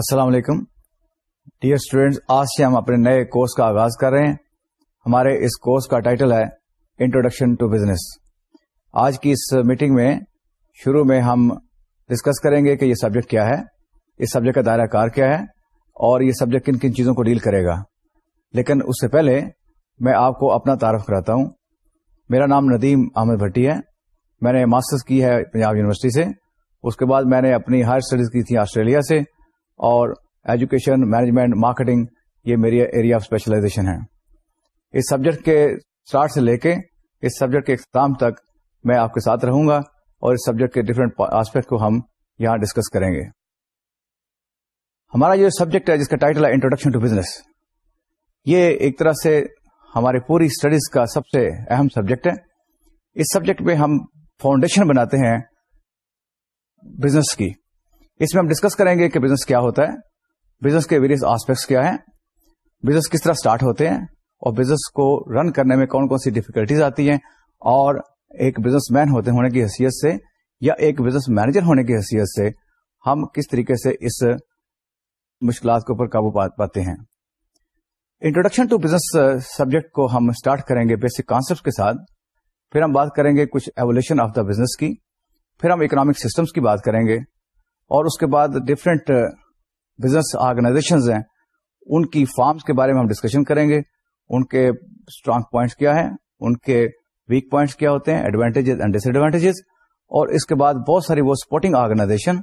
السلام علیکم dear students آج سے ہم اپنے نئے کورس کا آغاز کر رہے ہیں ہمارے اس کورس کا ٹائٹل ہے انٹروڈکشن ٹو بزنس آج کی اس میٹنگ میں شروع میں ہم ڈسکس کریں گے کہ یہ سبجیکٹ کیا ہے اس سبجیکٹ کا دائرہ کار کیا ہے اور یہ سبجیکٹ کن کن چیزوں کو ڈیل کرے گا لیکن اس سے پہلے میں آپ کو اپنا تعارف کراتا ہوں میرا نام ندیم احمد بھٹی ہے میں نے ماسٹرز کی ہے پنجاب یونیورسٹی سے اس کے بعد میں نے اپنی ہائر اسٹڈیز کی تھی آسٹریلیا سے اور ایجوکیشن مینجمنٹ مارکیٹنگ یہ میری ایریا آف اسپیشلائزیشن ہے اس سبجیکٹ کے اسٹارٹ سے لے کے اس سبجیکٹ کے اختتام تک میں آپ کے ساتھ رہوں گا اور اس سبجیکٹ کے ڈفرینٹ آسپیکٹ کو ہم یہاں ڈسکس کریں گے ہمارا جو سبجیکٹ ہے جس کا ٹائٹل ہے انٹروڈکشن ٹو بزنس یہ ایک طرح سے ہماری پوری اسٹڈیز کا سب سے اہم سبجیکٹ ہے اس سبجیکٹ میں ہم فاؤنڈیشن بناتے ہیں بزنس کی اس میں ہم ڈسکس کریں گے کہ بزنس کیا ہوتا ہے بزنس کے ویریس آسپیکٹس کیا ہیں بزنس کس طرح اسٹارٹ ہوتے ہیں اور بزنس کو رن کرنے میں کون کون سی ڈیفیکلٹیز آتی ہیں اور ایک بزنس مین ہوتے ہونے کی حیثیت سے یا ایک بزنس مینیجر ہونے کی حیثیت سے ہم کس طریقے سے اس مشکلات کے اوپر قابو پا پاتے ہیں انٹروڈکشن ٹو بزنس سبجیکٹ کو ہم اسٹارٹ کریں گے بیسک کانسپٹ کے ساتھ پھر ہم بات کریں گے کچھ ایولیوشن آف دا بزنس کی پھر ہم اکنامک سسٹمس کی بات کریں گے اور اس کے بعد ڈفرینٹ بزنس آرگنائزیشن ہیں ان کی فارمز کے بارے میں ہم ڈسکشن کریں گے ان کے اسٹرانگ پوائنٹس کیا ہیں ان کے ویک پوائنٹس کیا ہوتے ہیں ایڈوانٹیجز اینڈ ڈس ایڈوانٹیجز اور اس کے بعد بہت ساری وہ سپورٹنگ آرگنائزیشن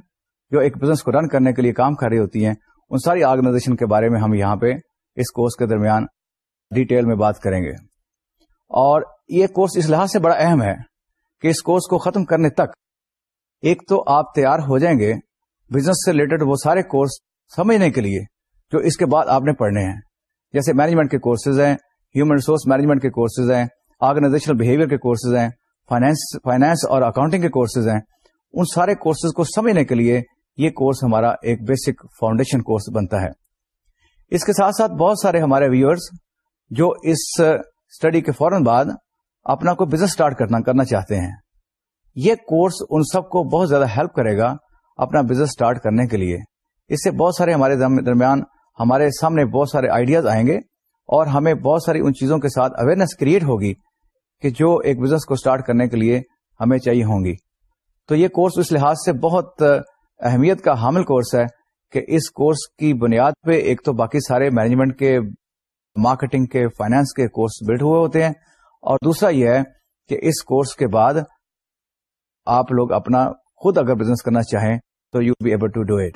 جو ایک بزنس کو رن کرنے کے لیے کام کر رہی ہوتی ہیں ان ساری آرگنائزیشن کے بارے میں ہم یہاں پہ اس کورس کے درمیان ڈیٹیل میں بات کریں گے اور یہ کورس اس لحاظ سے بڑا اہم ہے کہ اس کورس کو ختم کرنے تک ایک تو آپ تیار ہو جائیں گے بزنس سے ریلیٹڈ وہ سارے کورس سمجھنے کے لیے جو اس کے بعد آپ نے پڑھنے ہیں جیسے مینجمنٹ کے کورسز ہیں ہیومن ریسورس مینجمنٹ کے کورسز ہیں آرگنائزیشنل بہیویئر کے کورسز ہیں فائنینس فائنینس اور اکاؤنٹنگ کے کورسز ہیں ان سارے کورسز کو سمجھنے کے لیے یہ کورس ہمارا ایک بیسک فاؤنڈیشن کورس بنتا ہے اس کے ساتھ ساتھ بہت سارے ہمارے ویورز جو اس اسٹڈی کے فوراً بعد اپنا کوئی بزنس اسٹارٹ کرنا کرنا چاہتے ہیں یہ کورس ان سب کو بہت زیادہ ہیلپ کرے گا اپنا بزنس اسٹارٹ کرنے کے لیے اس سے بہت سارے ہمارے درمیان ہمارے سامنے بہت سارے آئیڈیاز آئیں گے اور ہمیں بہت ساری ان چیزوں کے ساتھ اویئرنیس کریٹ ہوگی کہ جو ایک بزنس کو اسٹارٹ کرنے کے لیے ہمیں چاہیے ہوں گی تو یہ کورس اس لحاظ سے بہت اہمیت کا حامل کورس ہے کہ اس کورس کی بنیاد پہ ایک تو باقی سارے مینجمنٹ کے مارکیٹنگ کے فائنانس کے کورس بلڈ ہوئے ہوتے ہیں اور دوسرا یہ ہے کہ اس کورس کے بعد آپ لوگ اپنا خود اگر بزنس کرنا چاہیں تو you be able to do it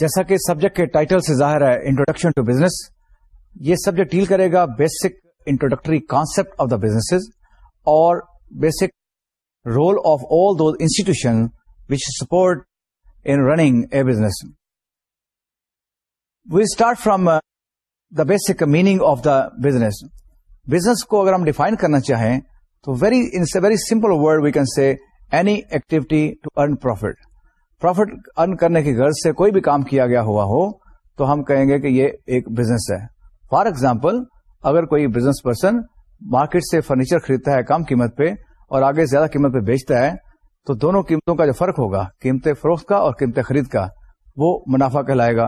جیسا کہ سبجیکٹ کے ٹائٹل سے ظاہر ہے انٹروڈکشن ٹو بزنس یہ سبجیکٹ ڈیل کرے گا basic introductory concept of the business اور basic role of all those institution which support in running a business we start from the basic meaning of the business business کو اگر ہم define کرنا چاہیں تو very in very simple word we can say any activity to earn profit profit earn کرنے کی غرض سے کوئی بھی کام کیا گیا ہوا ہو تو ہم کہیں گے کہ یہ ایک بزنس ہے فار ایگزامپل اگر کوئی بزنس پرسن مارکیٹ سے فرنیچر خریدتا ہے کم قیمت پہ اور آگے زیادہ قیمت پہ بیچتا ہے تو دونوں قیمتوں کا جو فرق ہوگا قیمتیں فروخت کا اور قیمتیں خرید کا وہ منافع کہلائے گا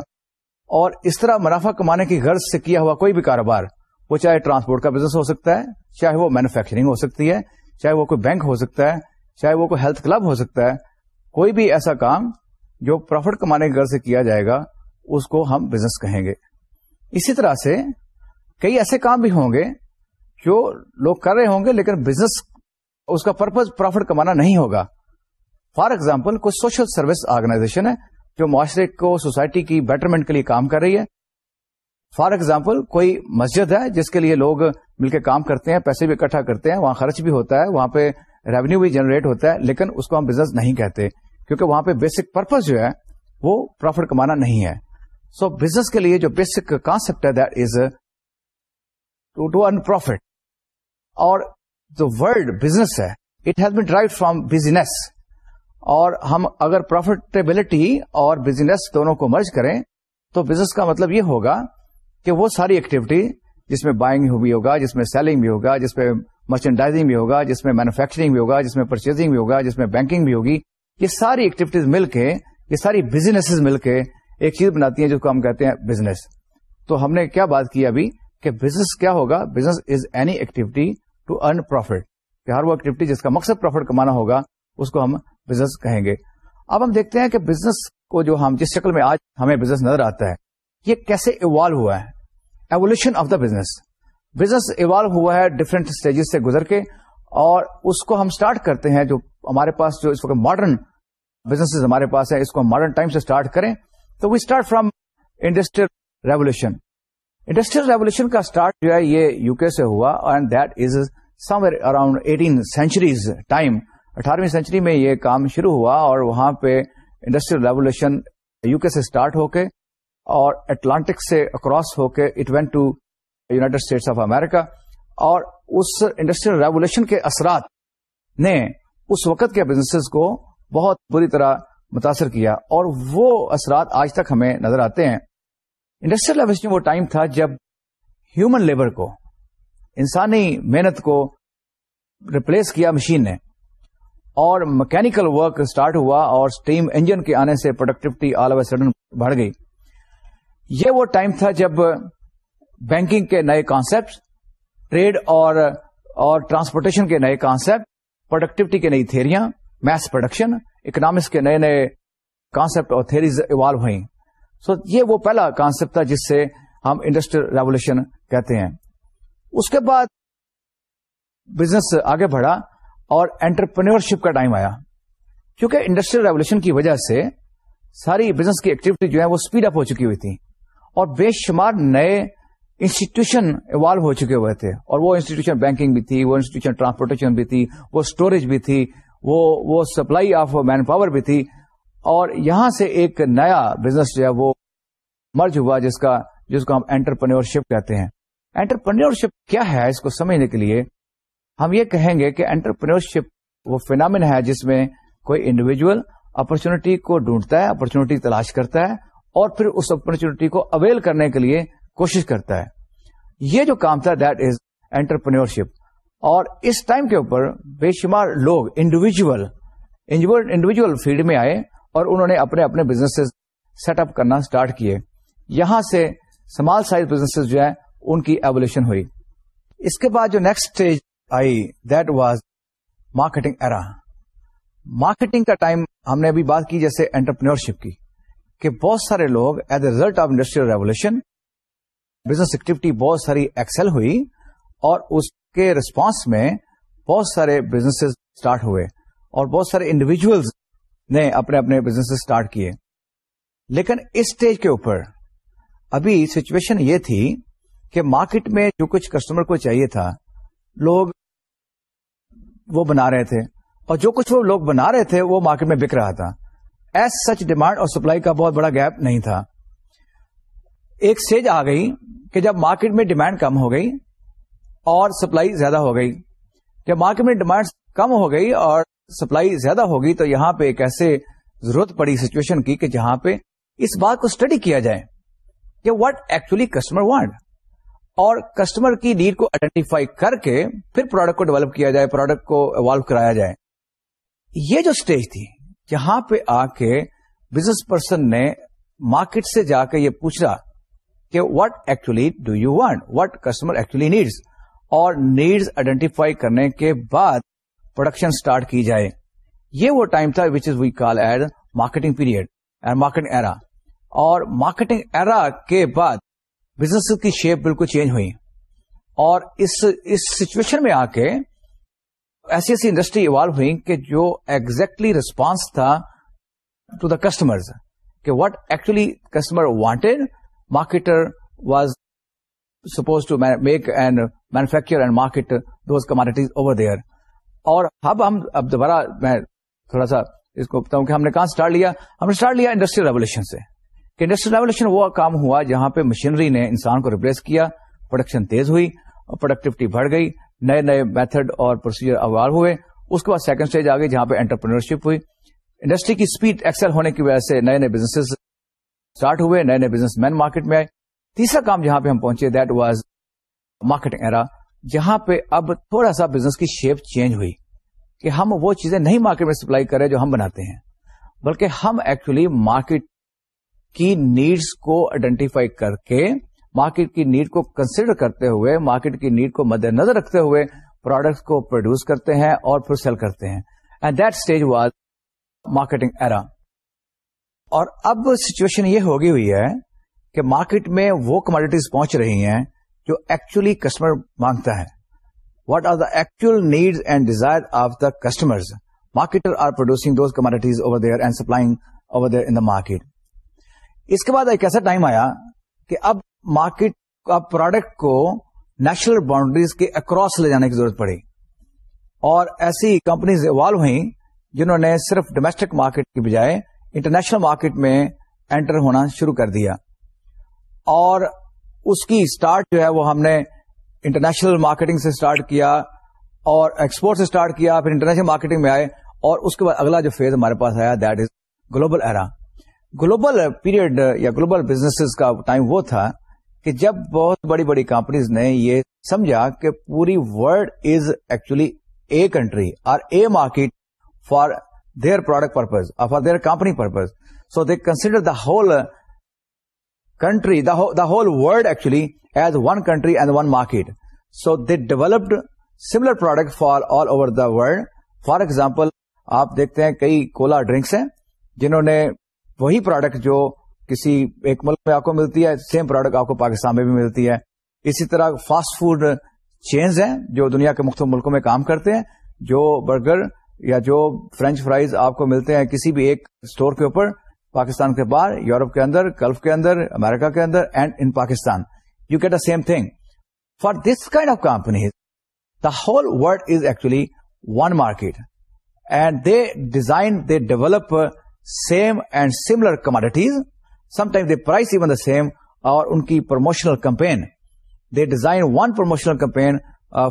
اور اس طرح منافع کمانے کی غرض سے کیا ہوا کوئی بھی کاروبار وہ چاہے ٹرانسپورٹ کا بزنس ہو سکتا ہے چاہے وہ مینوفیکچرنگ ہو سکتی ہے چاہے وہ کوئی بینک ہو سکتا ہے چاہے وہ کوئی ہیلتھ کلب ہو سکتا ہے کوئی بھی ایسا کام جو پروفٹ کمانے کے غرض سے کیا جائے گا اس کو ہم بزنس کہیں گے اسی طرح سے کئی ایسے کام بھی ہوں گے جو لوگ کر رہے ہوں گے لیکن بزنس اس کا پرپز پروفٹ کمانا نہیں ہوگا فار ایگزامپل کوئی سوشل سروس آرگنائزیشن ہے جو معاشرے کو سوسائٹی کی بیٹرمنٹ کے لیے کام کر رہی ہے فار ایگزامپل کوئی مسجد ہے جس کے لیے لوگ مل کے کام کرتے ہیں پیسے بھی اکٹھا کرتے ہیں وہاں خرچ بھی ہوتا ہے وہاں پہ ریونیو بھی جنریٹ ہوتا ہے لیکن اس کو ہم بزنس نہیں کہتے کیونکہ وہاں پہ بیسک پرپز جو ہے وہ پروفٹ کمانا نہیں ہے سو so, بزنس کے لیے جو بیسک کانسپٹ ہے that is to to earn profit اور جو ولڈ بزنس ہے it has been drive from business اور ہم اگر پروفیٹیبلٹی اور بزنس دونوں کو مرض کریں تو بزنس کا مطلب یہ ہوگا کہ وہ ساری ایکٹیویٹی جس میں بائنگ بھی ہوگا جس میں سیلنگ بھی ہوگا جس پہ مرچنڈائزنگ بھی ہوگا جس میں مینوفیکچرنگ بھی ہوگا جس میں پرچیزنگ بھی ہوگا جس میں بینکنگ بھی ہوگی یہ ساری ایکٹیویٹیز مل کے یہ ساری بزنس مل کے ایک چیز بناتی ہیں جس کو ہم کہتے ہیں بزنس تو ہم نے کیا بات کی ابھی کہ بزنس کیا ہوگا business is any activity to earn profit ہر وہ ایکٹیویٹی جس کا مقصد پروفٹ کمانا ہوگا اس کو ہم بزنس کہیں گے اب ہم دیکھتے ہیں کہ بزنس کو جو ہم جس شکل میں آج ہمیں بزنس نظر آتا ہے یہ کیسے ایوالو ہوا ہے evolution of the business business evolve ہوا ہے ڈفرینٹ اسٹیجز سے گزر کے اور اس کو ہم اسٹارٹ کرتے ہیں جو ہمارے پاس جو اس وقت ماڈرن بزنس ہمارے پاس ہے اس کو ہم ماڈرن ٹائم سے اسٹارٹ کریں تو we start from industrial revolution industrial revolution کا اسٹارٹ جو ہے یہ یو کے سے ہوا and that is somewhere around eighteen centuries time اٹھارہویں سینچری میں یہ کام شروع ہوا اور وہاں پہ انڈسٹریل ریولیوشن یو کے سے اسٹارٹ ہو کے اور اٹلانٹک سے اکراس ہو کے it went to United States of America اور اس انڈسٹریل ریولیشن کے اثرات نے اس وقت کے بزنس کو بہت بری طرح متاثر کیا اور وہ اثرات آج تک ہمیں نظر آتے ہیں انڈسٹریل ریولیشن وہ ٹائم تھا جب ہیومن لیبر کو انسانی محنت کو ریپلیس کیا مشین نے اور مکینکل ورک سٹارٹ ہوا اور سٹیم انجن کے آنے سے پروڈکٹیوٹی آل اوور سڈن بڑھ گئی یہ وہ ٹائم تھا جب بینکنگ کے نئے کانسیپٹ ٹریڈ اور اور ٹرانسپورٹیشن کے نئے کانسیپٹ پروڈکٹیوٹی کی نئی تھیریاں میس پروڈکشن اکنامکس کے نئے نئے کانسیپٹ اور تھیریز ایوالو ہوئی وہ پہلا کانسیپٹ تھا جس سے ہم انڈسٹریل ریولیوشن کہتے ہیں اس کے بعد بزنس آگے بڑھا اور انٹرپرینورشپ کا ٹائم آیا کیونکہ انڈسٹریل ریولیوشن کی وجہ سے ساری بزنس کی ایکٹیویٹی جو ہے وہ اسپیڈ اپ ہو چکی ہوئی تھی اور بے شمار نئے انسٹیٹیوشن ایوالو ہو چکے ہوئے تھے اور وہ انسٹیٹیوشن بینکنگ بھی تھی وہ انسٹیٹیوشن ٹرانسپورٹیشن بھی تھی وہ اسٹوریج بھی تھی وہ وہ سپلائی آف مین پاور بھی تھی اور یہاں سے ایک نیا بزنس جو ہے وہ مرج ہوا جس جس کا کو ہم شپ کہتے ہیں شپ کیا ہے اس کو سمجھنے کے لیے ہم یہ کہیں گے کہ شپ وہ فینامن ہے جس میں کوئی انڈیویجل اپرچونیٹی کو ڈھونڈتا ہے اپرچونیٹی تلاش کرتا ہے اور پھر اس اپرچونیٹی کو اویل کرنے کے لیے کوشش کرتا ہے یہ جو کام تھا دیٹ از اور اس ٹائم کے اوپر بے شمار لوگ انڈیویجل انڈیویجل فیلڈ میں آئے اور انہوں نے اپنے اپنے بزنس سیٹ اپ کرنا اسٹارٹ کیے یہاں سے اسمال سائز بزنس جو ہے ان کی ایولیوشن ہوئی اس کے بعد جو next stage I that was marketing era marketing کا ٹائم ہم نے ابھی بات کی جیسے کی کہ بہت سارے لوگ at a result of industrial revolution business activity بہت ساری ایکسل ہوئی اور اس کے ریسپانس میں بہت سارے بزنس اسٹارٹ ہوئے اور بہت سارے انڈیویجلس نے اپنے اپنے بزنس اسٹارٹ کیے لیکن اس اسٹیج کے اوپر ابھی سچویشن یہ تھی کہ مارکیٹ میں جو کچھ کسٹمر کو چاہیے تھا لوگ وہ بنا رہے تھے اور جو کچھ وہ لوگ بنا رہے تھے وہ مارکیٹ میں بک رہا تھا ایز سچ ڈیمانڈ اور سپلائی کا بہت بڑا گیپ نہیں تھا ایک اسٹیج آ گئی کہ جب مارکیٹ میں ڈیمانڈ کم ہو گئی اور سپلائی زیادہ ہو گئی جب مارکیٹ میں ڈیمانڈ کم ہو گئی اور سپلائی زیادہ ہوگی تو یہاں پہ ایک ایسے ضرورت پڑی سچویشن کی کہ جہاں پہ اس بات کو اسٹڈی کیا جائے کہ واٹ ایکچولی کسٹمر وانٹ اور کسٹمر کی نیڈ کو آئیڈینٹیفائی کر کے پھر پروڈکٹ کو ڈیولپ کیا جائے پروڈکٹ کو ایوالو کرایا جائے یہ جو اسٹیج تھی جہاں پہ آ کے بزنس پرسن نے مارکیٹ سے جا کے یہ پوچھا کہ what actually do you want what customer actually needs اور نیڈز آئیڈینٹیفائی کرنے کے بعد پروڈکشن اسٹارٹ کی جائے یہ وہ ٹائم تھا which is we call ad marketing period marketing era اور مارکیٹنگ ایرا کے بعد بزنس کی شیپ بالکل چینج ہوئی اور اس سچویشن میں آ کے ایسی ایسی انڈسٹری ایوالو ہوئی کہ جو exactly ریسپانس تھا ٹو دا کسٹمر کہ what actually customer wanted marketer was suppose to make and manufacture and market those commodities over there اور اب اب ہم دوبارہ میں تھوڑا سا اس کو بتاؤں کہ ہم نے کہاں اسٹارٹ لیا ہم نے اسٹارٹ لیا انڈسٹریل ریولیوشن سے کہ انڈسٹریل ریولیوشن وہ کام ہوا جہاں پہ مشینری نے انسان کو ریپلیس کیا پروڈکشن تیز ہوئی اور پروڈکٹیوٹی بڑھ گئی نئے نئے میتھڈ اور پروسیجر اوار ہوئے اس کے بعد سیکنڈ اسٹیج آ گئے جہاں پہ انٹرپرنرشپ ہوئی انڈسٹری کی اسپیڈ ایکسل ہونے کی وجہ سے نئے نئے بزنس اسٹارٹ ہوئے نئے نئے بزنس مین مارکیٹ میں آئے تیسرا کام جہاں پہ ہم پہنچے دیٹ واز مارکیٹ ایرا جہاں پہ اب تھوڑا سا بزنس کی شیپ چینج ہوئی کہ ہم وہ چیزیں نہیں مارکیٹ میں سپلائی کرے جو ہم بناتے ہیں بلکہ ہم ایکچولی مارکیٹ کی نیڈس کو آئیڈینٹیفائی کر کے مارکیٹ کی نیڈ کو کنسیڈر کرتے ہوئے مارکیٹ کی نیڈ کو مد نظر رکھتے ہوئے پروڈکٹ کو پروڈیوس کرتے ہیں اور پھر سیل کرتے ہیں and that stage was marketing era اور اب سچویشن یہ ہوگی ہوئی ہے کہ مارکیٹ میں وہ کموڈیٹیز پہنچ رہی ہیں جو ایکچولی کسٹمر مانگتا ہے what are the actual needs and desire of the customer marketer are producing those commodities over there and supplying over there in the market اس کے بعد ایک ایسا ٹائم آیا کہ اب مارکیٹ کا پروڈکٹ کو نیشنل باؤنڈریز کے اکراس لے جانے کی ضرورت پڑی اور ایسی کمپنیز ایوالو ہوئی جنہوں نے صرف ڈومسٹک مارکیٹ کی بجائے انٹرنیشنل مارکیٹ میں انٹر ہونا شروع کر دیا اور اس کی اسٹارٹ جو ہے وہ ہم نے انٹرنیشنل مارکیٹنگ سے اسٹارٹ کیا اور ایکسپورٹ سے اسٹارٹ کیا پھر انٹرنیشنل مارکیٹنگ میں آئے اور اس کے بعد اگلا جو فیز ہمارے پاس آیا that is global era global period یا گلوبل بزنس کا ٹائم وہ تھا کہ جب بہت بڑی بڑی کمپنیز نے یہ سمجھا کہ پوری world is actually a country اور a market for their product purpose or for their company purpose. So they consider the whole country, the whole, the whole world actually as one country and one market. So they developed similar product for all over the world. For example, آپ دیکھتے ہیں کئی کولا drinks ہیں جنہوں نے وہی product جو کسی ایک ملک میں آپ کو ملتی ہے سیم پروڈکٹ آپ کو پاکستان میں بھی ملتی ہے اسی طرح فاسٹ فوڈ چینز ہیں جو دنیا کے مختلف ملکوں میں کام کرتے ہیں جو برگر یا جو فرینچ فرائز آپ کو ملتے ہیں کسی بھی ایک اسٹور کے اوپر پاکستان کے باہر یورپ کے اندر گلف کے اندر امیرکا کے اندر and in Pakistan you get the same thing for this kind of companies the whole world is actually one market and they design they develop same and similar commodities time they price even the same اور ان کی promotional campaign they design one promotional campaign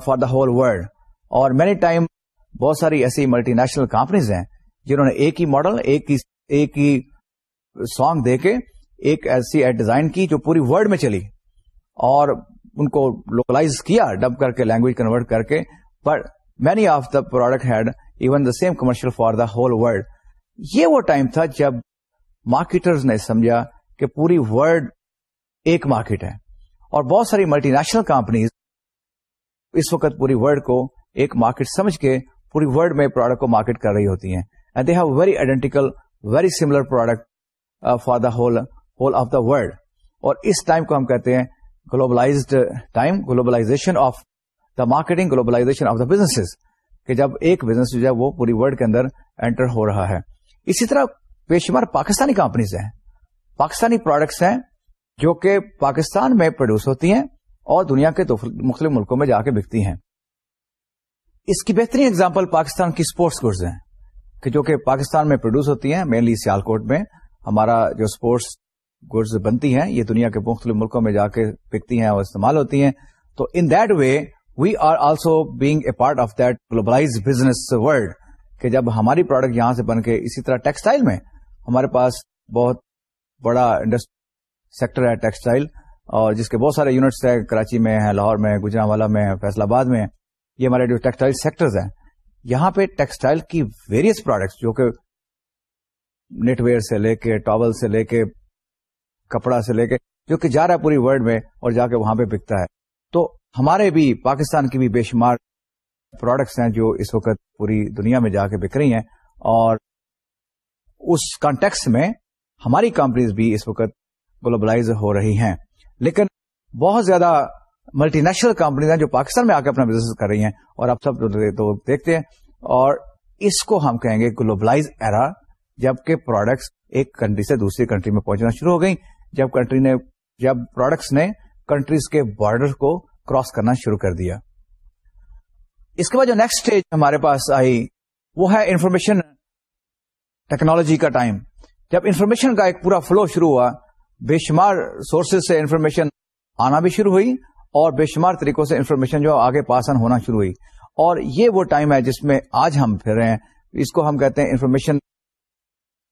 for the whole world اور many time بہت ساری ایسی multinational companies ہیں جنہوں نے ایک ہی ماڈل ایک ہی ایک ہی سانگ دے کے ایک ایسی ایڈ ڈیزائن کی جو پوری ورلڈ میں چلی اور ان کو لوکلائز کیا ڈب کر کے لینگویج کنورٹ کر کے but many of the product had even the same commercial for the whole world یہ وہ ٹائم تھا جب مارکیٹرز نے سمجھا کہ پوری ولڈ ایک مارکیٹ ہے اور بہت ساری ملٹی نیشنل کمپنیز اس وقت پوری ولڈ کو ایک مارکیٹ سمجھ کے پوری ولڈ میں پروڈکٹ کو مارکیٹ کر رہی ہوتی ہیں and they have very identical very similar product for the whole whole of the world اور اس ٹائم کو ہم کہتے ہیں globalize time globalization of the marketing globalization of the business کہ جب ایک بزنس جو ہے وہ پوری ولڈ کے اندر اینٹر ہو رہا ہے اسی طرح پیشمار پاکستانی کمپنیز ہیں پاکستانی پروڈکٹس ہیں جو کہ پاکستان میں پروڈیوس ہوتی ہیں اور دنیا کے مختلف ملکوں میں جا کے بکتی ہیں اس کی بہترین اگزامپل پاکستان کی اسپورٹس گڈز ہیں کہ جو کہ پاکستان میں پروڈیوس ہوتی ہیں مینلی سیال کوٹ میں ہمارا جو اسپورٹس گڈز بنتی ہیں یہ دنیا کے مختلف ملکوں میں جا کے بکتی ہیں اور استعمال ہوتی ہیں تو in that way we are also being a part of that globalize business world کہ جب ہماری پروڈکٹ یہاں سے بن کے اسی طرح ٹیکسٹائل میں ہمارے پاس بہت بڑا انڈسٹری سیکٹر ہے ٹیکسٹائل اور جس کے بہت سارے یونٹس ہیں کراچی میں ہیں لاہور میں گجرا والا میں فیصلہ آباد میں یہ ہمارے جو ٹیکسٹائل سیکٹرز ہیں یہاں پہ ٹیکسٹائل کی ویریس پروڈکٹس جو کہ نیٹ ویئر سے لے کے ٹاول سے لے کے کپڑا سے لے کے جو کہ جا رہا ہے پوری ولڈ میں اور جا کے وہاں پہ بکتا ہے تو ہمارے بھی پاکستان کی بھی بے شمار پروڈکٹس ہیں جو اس وقت پوری دنیا میں جا کے بک رہی ہیں اور اس کانٹیکس میں ہماری کمپنیز بھی اس وقت گلوبلائز ہو رہی ہیں لیکن بہت زیادہ ملٹی نیشنل کمپنیز ہیں جو پاکستان میں آ کے اپنا بزنس کر رہی ہیں اور آپ سب تو دیکھتے ہیں اور اس کو ہم کہیں گے گلوبلائز ایرا جبکہ پروڈکٹس ایک کنٹری سے دوسری کنٹری میں پہنچنا شروع ہو گئی جب کنٹری نے جب پروڈکٹس نے کنٹریز کے بارڈر کو کراس کرنا شروع کر دیا اس کے بعد جو نیکسٹ اسٹیج ہمارے پاس آئی وہ ہے انفارمیشن ٹیکنالوجی کا ٹائم جب انفارمیشن کا ایک پورا فلو شروع ہوا بے شمار سورسز سے انفارمیشن آنا بھی شروع ہوئی اور بے شمار طریقوں سے انفارمیشن جو آگے پاسن ہونا شروع ہوئی اور یہ وہ ٹائم ہے جس میں آج ہم پھر رہے ہیں اس کو ہم کہتے ہیں انفارمیشن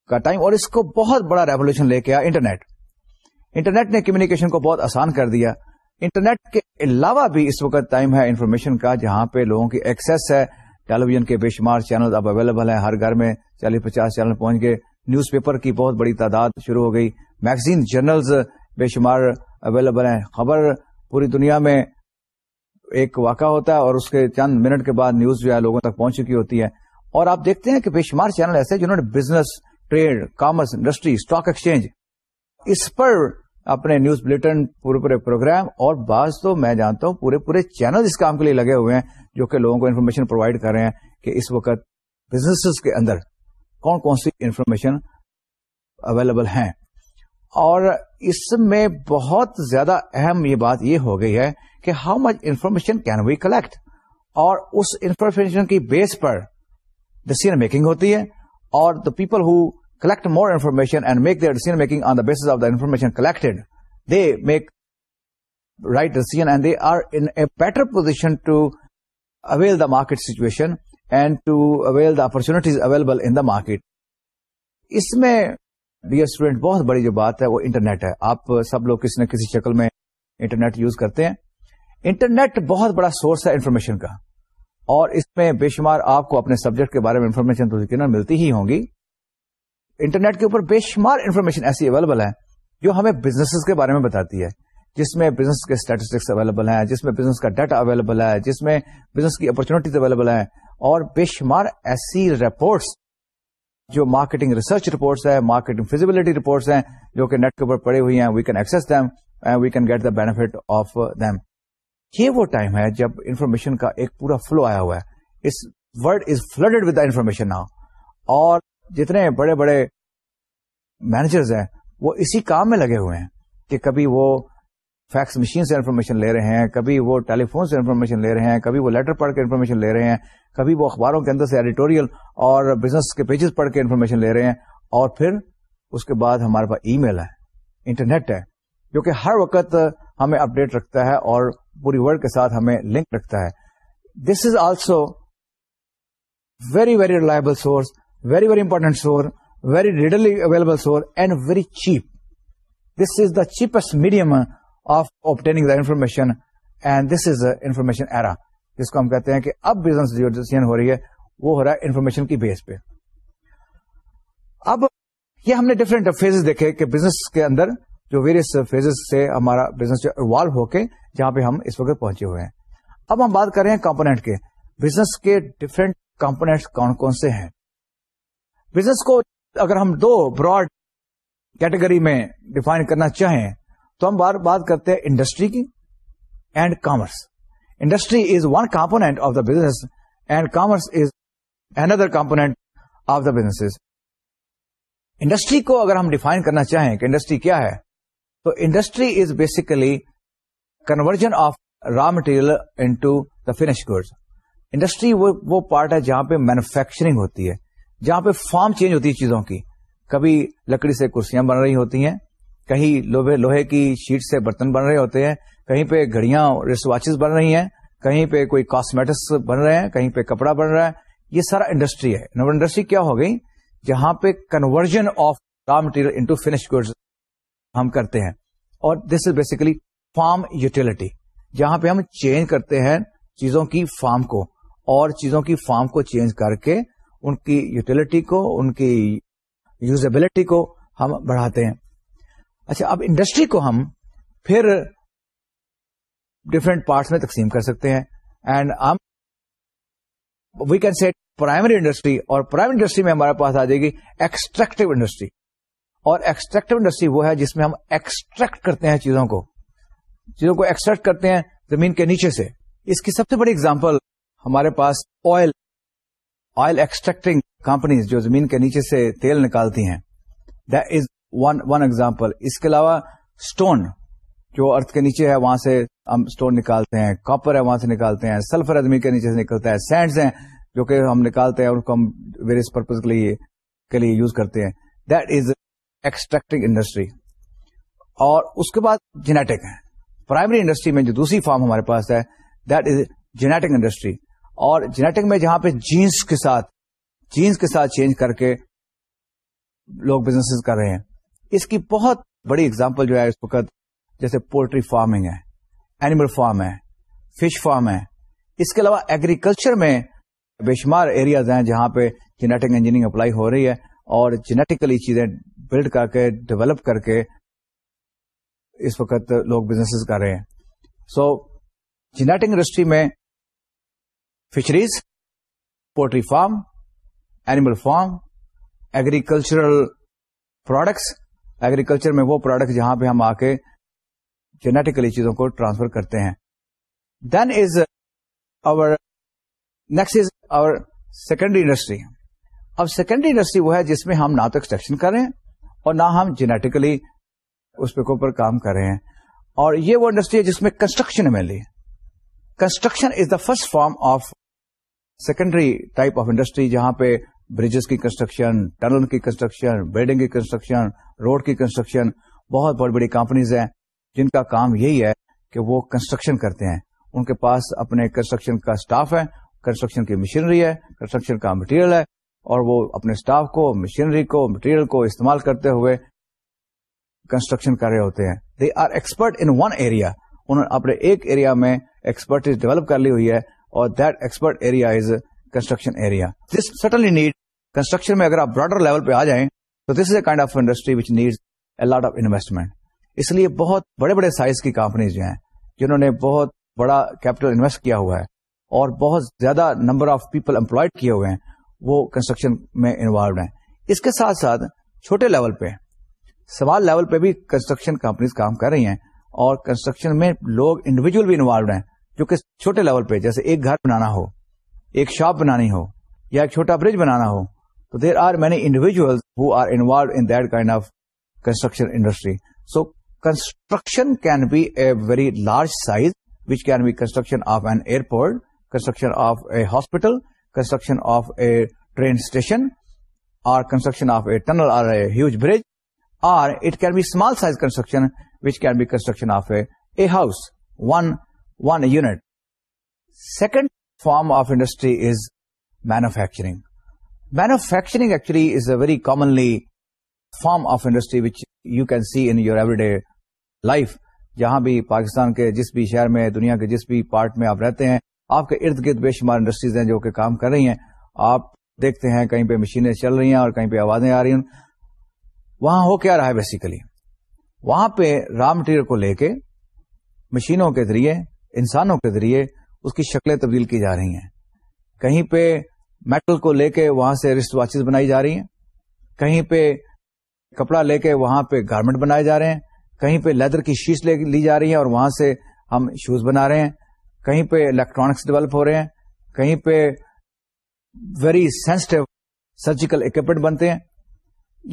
کا ٹائم اور اس کو بہت بڑا ریولیوشن لے کے آیا انٹرنیٹ انٹرنیٹ نے کمیونیکیشن کو بہت آسان کر دیا انٹرنیٹ کے علاوہ بھی اس وقت ٹائم ہے انفارمیشن کا جہاں پہ لوگوں کی ایکسس ہے ٹیلی ویژن کے بے شمار چینل اب اویلیبل ہیں ہر گھر میں چالیس پچاس چینل پہنچ گئے نیوز پیپر کی بہت بڑی تعداد شروع ہو گئی میگزین جرنلز بے شمار اویلیبل ہیں خبر پوری دنیا میں ایک واقعہ ہوتا ہے اور اس کے چند منٹ کے بعد نیوز جو ہے لوگوں تک پہنچ چکی ہوتی ہے اور آپ دیکھتے ہیں کہ بے شمار چینل ایسے جنہوں نے business trade commerce industry stock exchange اس پر اپنے نیوز بلٹن پورے پورے پروگرام اور بعض تو میں جانتا ہوں پورے پورے چینل اس کام کے لیے لگے ہوئے ہیں جو کہ لوگوں کو انفارمیشن پرووائڈ کر رہے ہیں کہ اس وقت بزنس کے اندر کون کون سی انفارمیشن اویلیبل ہیں اور اس میں بہت زیادہ اہم یہ بات یہ ہو گئی ہے کہ how much information can we collect اور اس انفارمیشن کی بیس پر ڈسیزن میکنگ ہوتی ہے اور the people who collect more information and make their decision making on the base of the information collected they make right decision and they are in a better position to avail the market situation and to avail the opportunities available in the market اس میں dear student بہت بڑی جو بات ہے وہ internet ہے آپ سب لوگ کسی نہ کسی شکل میں انٹرنیٹ یوز کرتے ہیں انٹرنیٹ بہت بڑا سورس ہے انفارمیشن کا اور اس میں بے شمار آپ کو اپنے سبجیکٹ کے بارے میں انفارمیشن تو یقینا ملتی ہی ہوں گی انٹرنیٹ کے اوپر بے شمار انفارمیشن ایسی اویلیبل ہے جو ہمیں بزنس کے بارے میں بتاتی ہے جس میں بزنس کے اسٹیٹسٹکس اویلیبل ہیں جس میں بزنس کا ڈیٹا اویلیبل ہے جس میں بزنس کی اپرچونیٹیز اویلیبل ہیں اور بے شمار ایسی رپورٹس جو مارکیٹنگ ریسرچ رپورٹس ہیں مارکیٹنگ فیزیبلٹی رپورٹس ہیں جو کہ نیٹ کے اوپر پڑے ہوئی ہیں we can access them and we can get the benefit of them یہ وہ ٹائم ہے جب انفارمیشن کا ایک پورا فلو آیا ہوا ہے اس world is flooded with the information نا اور جتنے بڑے بڑے مینیجرز ہیں وہ اسی کام میں لگے ہوئے ہیں کہ کبھی وہ فیکس مشین سے انفارمیشن لے رہے ہیں کبھی وہ ٹیلی فون سے انفارمیشن لے رہے ہیں کبھی وہ لیٹر پڑھ کے انفارمیشن لے رہے ہیں کبھی وہ اخباروں کے اندر سے ایڈیٹوریل اور بزنس کے پیجز پڑھ کے انفارمیشن لے رہے ہیں اور پھر اس کے بعد ہمارے پاس ای میل ہے انٹرنیٹ ہے جو کہ ہر وقت ہمیں اپڈیٹ رکھتا ہے اور پوری ولڈ کے ساتھ ہمیں لنک رکھتا ہے this is also very very reliable source very very important source very readily available source and very cheap this is the cheapest medium of obtaining the information and this is information era جس کو ہم کہتے ہیں کہ اب business جو ہو رہی ہے وہ ہو رہا ہے انفارمیشن کی بیس پہ اب یہ ہم نے ڈفرنٹ فیز دیکھے کہ بزنس کے اندر جو ویریس فیزز سے ہمارا بزنس جو ایوالو ہو کے جہاں پہ ہم اس وقت پہنچے ہوئے ہیں اب ہم بات کر رہے ہیں کمپونیٹ کے بزنس کے ڈفرینٹ کمپونیٹ کون کون سے ہیں بزنس کو اگر ہم دو براڈ کیٹیگری میں ڈیفائن کرنا چاہیں تو ہم بار بات کرتے ہیں انڈسٹری کی and commerce industry is one component of the business and commerce is another component of the business industry کو اگر ہم ڈیفائن کرنا چاہیں کہ انڈسٹری کیا ہے تو industry is basically conversion of raw material into the finish good industry وہ پارٹ ہے جہاں پہ مینوفیکچرنگ ہوتی ہے جہاں پہ فارم چینج ہوتی ہے چیزوں کی کبھی لکڑی سے کرسیاں بن رہی ہوتی ہیں کہیں لوہے لوہے کی شیٹ سے برتن بن رہے ہوتے ہیں کہیں پہ گھڑیاں ریس واچز بن رہی ہیں کہیں پہ کوئی کاسمیٹکس بن رہے ہیں کہیں پہ کپڑا بن رہا ہے یہ سارا انڈسٹری ہے نو انڈسٹری کیا ہو گئی جہاں پہ conversion of raw material into finish good ہم کرتے ہیں اور this is basically form utility جہاں پہ ہم چینج کرتے ہیں چیزوں کی فارم کو اور چیزوں کی فارم کو چینج کر کے ان کی یوٹیلٹی کو ان کی یوزبلٹی کو ہم بڑھاتے ہیں اچھا اب انڈسٹری کو ہم پھر ڈفرینٹ پارٹس میں تقسیم کر سکتے ہیں اینڈ ہم we can set primary industry اور پرائمری انڈسٹری میں ہمارے پاس آ جائے گی ایکسٹریکٹو انڈسٹری اور ایکسٹریکٹو انڈسٹری وہ ہے جس میں ہم ایکسٹریکٹ کرتے ہیں چیزوں کو چیزوں کو ایکسٹریکٹ کرتے ہیں زمین کے نیچے سے اس کی سب سے بڑی اگزامپل ہمارے پاس آئل آئل ایکسٹریکٹنگ کمپنیز جو زمین کے نیچے سے تیل نکالتی ہیں دز ون ون اگزامپل اس کے علاوہ اسٹون جو ارتھ کے نیچے ہے وہاں سے ہم اسٹون نکالتے ہیں کاپر ہے وہاں سے نکالتے ہیں سلفر ادمی کے نیچے سے نکلتا ہے سینڈز ہیں جو کہ ہم نکالتے ہیں ان کو ہم ویریس پرپز کے لیے کے لیے یوز کرتے ہیں دیٹ از ایکسٹریکٹنگ انڈسٹری اور اس کے بعد جینیٹک ہے پرائمری انڈسٹری میں جو دوسری فارم ہمارے پاس ہے دیٹ از جینیٹک انڈسٹری اور جینیٹک میں جہاں پہ جینس کے ساتھ جینس کے ساتھ چینج کر کے لوگ بزنس کر رہے ہیں اس کی بہت بڑی اگزامپل جو ہے اس وقت جیسے پولٹری فارمنگ ہے اینیمل فارم ہے فش فارم ہے اس کے علاوہ ایگریکلچر میں بے شمار ایریاز ہیں جہاں پہ جینیٹک انجینئرنگ اپلائی ہو رہی ہے اور جینیٹیکلی چیزیں بلڈ کر کے ڈیولپ کر کے اس وقت لوگ بزنس کر رہے ہیں سو جینیٹک انڈسٹری میں fisheries poultry farm animal farm agricultural products agriculture میں وہ پروڈکٹ جہاں پہ ہم آ کے جینیٹیکلی چیزوں کو ٹرانسفر کرتے ہیں then is our secondary industry اب سیکنڈری انڈسٹری وہ ہے جس میں ہم نہ تو ایکسٹرکشن کر رہے ہیں اور نہ ہم جینیٹیکلی اس پہ اوپر کام کر رہے ہیں اور یہ وہ انڈسٹری ہے جس میں کنسٹرکشن میں لی construction is the first form of secondary type of industry جہاں پہ بریجز کی کنسٹرکشن ٹنل کی کنسٹرکشن بلڈنگ کی کنسٹرکشن روڈ کی کنسٹرکشن بہت بڑی بڑی کمپنیز ہیں جن کا کام یہی ہے کہ وہ کنسٹرکشن کرتے ہیں ان کے پاس اپنے کنسٹرکشن کا اسٹاف ہے کنسٹرکشن کی مشینری ہے کنسٹرکشن کا مٹیریل ہے اور وہ اپنے اسٹاف کو مشینری کو مٹیریل کو استعمال کرتے ہوئے کنسٹرکشن کر رہے ہوتے ہیں they are expert in one area انہوں نے اپنے ایک ایریا میں ایکسپرٹیز ڈیولپ کر لی ہوئی ہے اور that expert area is construction area this certainly need construction میں اگر آپ براڈر لیول پہ آ جائیں this is kind of industry which needs of investment اس لیے بہت بڑے بڑے سائز کی کمپنیز جو ہیں جنہوں نے بہت بڑا کیپٹل انویسٹ کیا ہوا ہے اور بہت زیادہ نمبر آف پیپل امپلائڈ کیے ہوئے ہیں وہ کنسٹرکشن میں انوالوڈ ہیں اس کے ساتھ ساتھ چھوٹے لیول پہ سوال لیول پہ بھی کنسٹرکشن کمپنیز کام کر رہی ہیں اور کنسٹرکشن میں لوگ انڈیویجل بھی انوالوڈ ہیں جو کہ چھوٹے لیول پہ جیسے ایک گھر بنانا ہو ایک شاپ بنانی ہو یا ایک چھوٹا برج بنانا ہو So there are many individuals who are involved in that kind of construction industry. So construction can be a very large size, which can be construction of an airport, construction of a hospital, construction of a train station, or construction of a tunnel or a huge bridge, or it can be small size construction, which can be construction of a house, one unit. Second form of industry is manufacturing. Manufacturing actually is a very commonly form of industry which you can see in your every day life جہاں بھی پاکستان کے جس بھی شہر میں دنیا کے جس بھی پارٹ میں آپ رہتے ہیں آپ کے ارد گرد بے شمار انڈسٹریز ہیں جو کہ کام کر رہی ہیں آپ دیکھتے ہیں کہیں پہ مشینیں چل رہی ہیں اور کہیں پہ آوازیں آ رہی ہیں وہاں ہو کیا رہا ہے بیسیکلی وہاں پہ را مٹیریل کو لے کے مشینوں کے ذریعے انسانوں کے ذریعے اس کی شکلیں تبدیل کی جا رہی ہیں کہیں پہ میٹل کو لے کے وہاں سے ریسٹ واچز بنائی جا رہی ہیں کہیں پہ کپڑا لے کے وہاں پہ گارمنٹ بنائے جا رہے ہیں کہیں پہ لیدر کی شیش لے لی جا رہی ہیں اور وہاں سے ہم شوز بنا رہے ہیں کہیں پہ الیکٹرانکس ڈیولپ ہو رہے ہیں کہیں پہ ویری سینسٹو سرجیکل اکوپمنٹ بنتے ہیں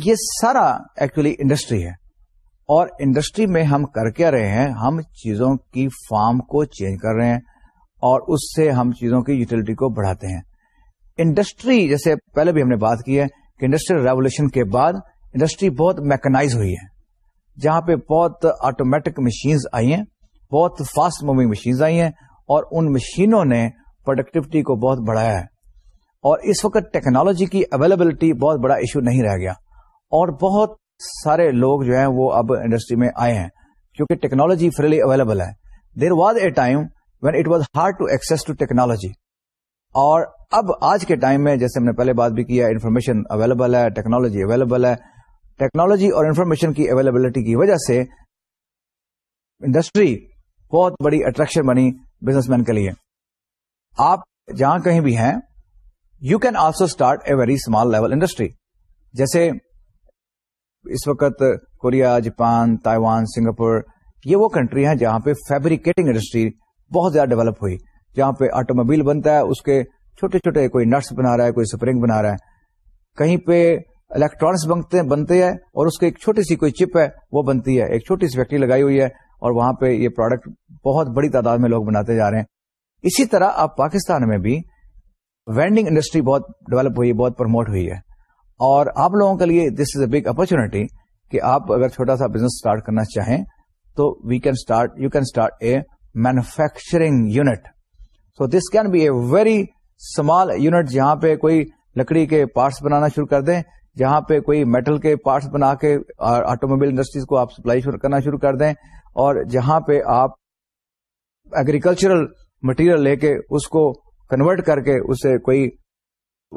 یہ سارا ایکچولی انڈسٹری ہے اور انڈسٹری میں ہم کر کے رہے ہیں ہم چیزوں کی فارم کو چینج کر رہے ہیں اور اس سے ہم چیزوں کی یوٹیلٹی کو بڑھاتے ہیں انڈسٹری جیسے پہلے بھی ہم نے بات کی ہے کہ انڈسٹریل ریولیوشن کے بعد انڈسٹری بہت میکنائز ہوئی ہے جہاں پہ بہت آٹومیٹک مشینز آئی ہیں بہت فاسٹ موونگ مشینز آئی ہیں اور ان مشینوں نے پروڈکٹیوٹی کو بہت بڑھایا ہے اور اس وقت ٹیکنالوجی کی اویلیبلٹی بہت بڑا ایشو نہیں رہ گیا اور بہت سارے لوگ جو ہیں وہ اب انڈسٹری میں آئے ہیں کیونکہ ٹیکنالوجی فریلی اویلیبل ہے there was a time when it was hard to access to technology اور اب آج کے ٹائم میں جیسے ہم نے پہلے بات بھی کیا انفارمیشن اویلیبل ہے ٹیکنالوجی اویلیبل ہے ٹیکنالوجی اور انفارمیشن کی اویلیبلٹی کی وجہ سے انڈسٹری بہت بڑی اٹریکشن بنی بزنس مین کے لیے آپ جہاں کہیں بھی ہیں you can also start a very small level industry جیسے اس وقت کوریا جاپان تائیوان سنگاپور یہ وہ کنٹری ہیں جہاں پہ فیبریکیٹنگ انڈسٹری بہت زیادہ ڈیولپ ہوئی جہاں پہ آٹو موبائل بنتا ہے اس کے چھوٹے چھوٹے کوئی نٹس بنا رہا ہے کوئی سپرنگ بنا رہا ہے کہیں پہ الیکٹرانکس بنتے ہیں اور اس کی ایک چھوٹی سی کوئی چپ ہے وہ بنتی ہے ایک چھوٹی سی فیکٹری لگائی ہوئی ہے اور وہاں پہ یہ پروڈکٹ بہت بڑی تعداد میں لوگ بناتے جا رہے ہیں اسی طرح اب پاکستان میں بھی وینڈنگ انڈسٹری بہت ڈیولپ ہوئی بہت پروموٹ ہوئی ہے اور آپ لوگوں کے لیے this is a big opportunity کہ آپ اگر چھوٹا سا بزنس اسٹارٹ کرنا چاہیں تو we can start you can start a manufacturing unit so this can be a very small unit جہاں پہ کوئی لکڑی کے پارٹس بنانا شروع کر دیں جہاں پہ کوئی میٹل کے پارٹس بنا کے آٹو موبائل انڈسٹریز کو آپ سپلائی کرنا شروع کر دیں اور جہاں پہ آپ اگریکلچرل مٹیریل لے کے اس کو کنورٹ کر کے اسے کوئی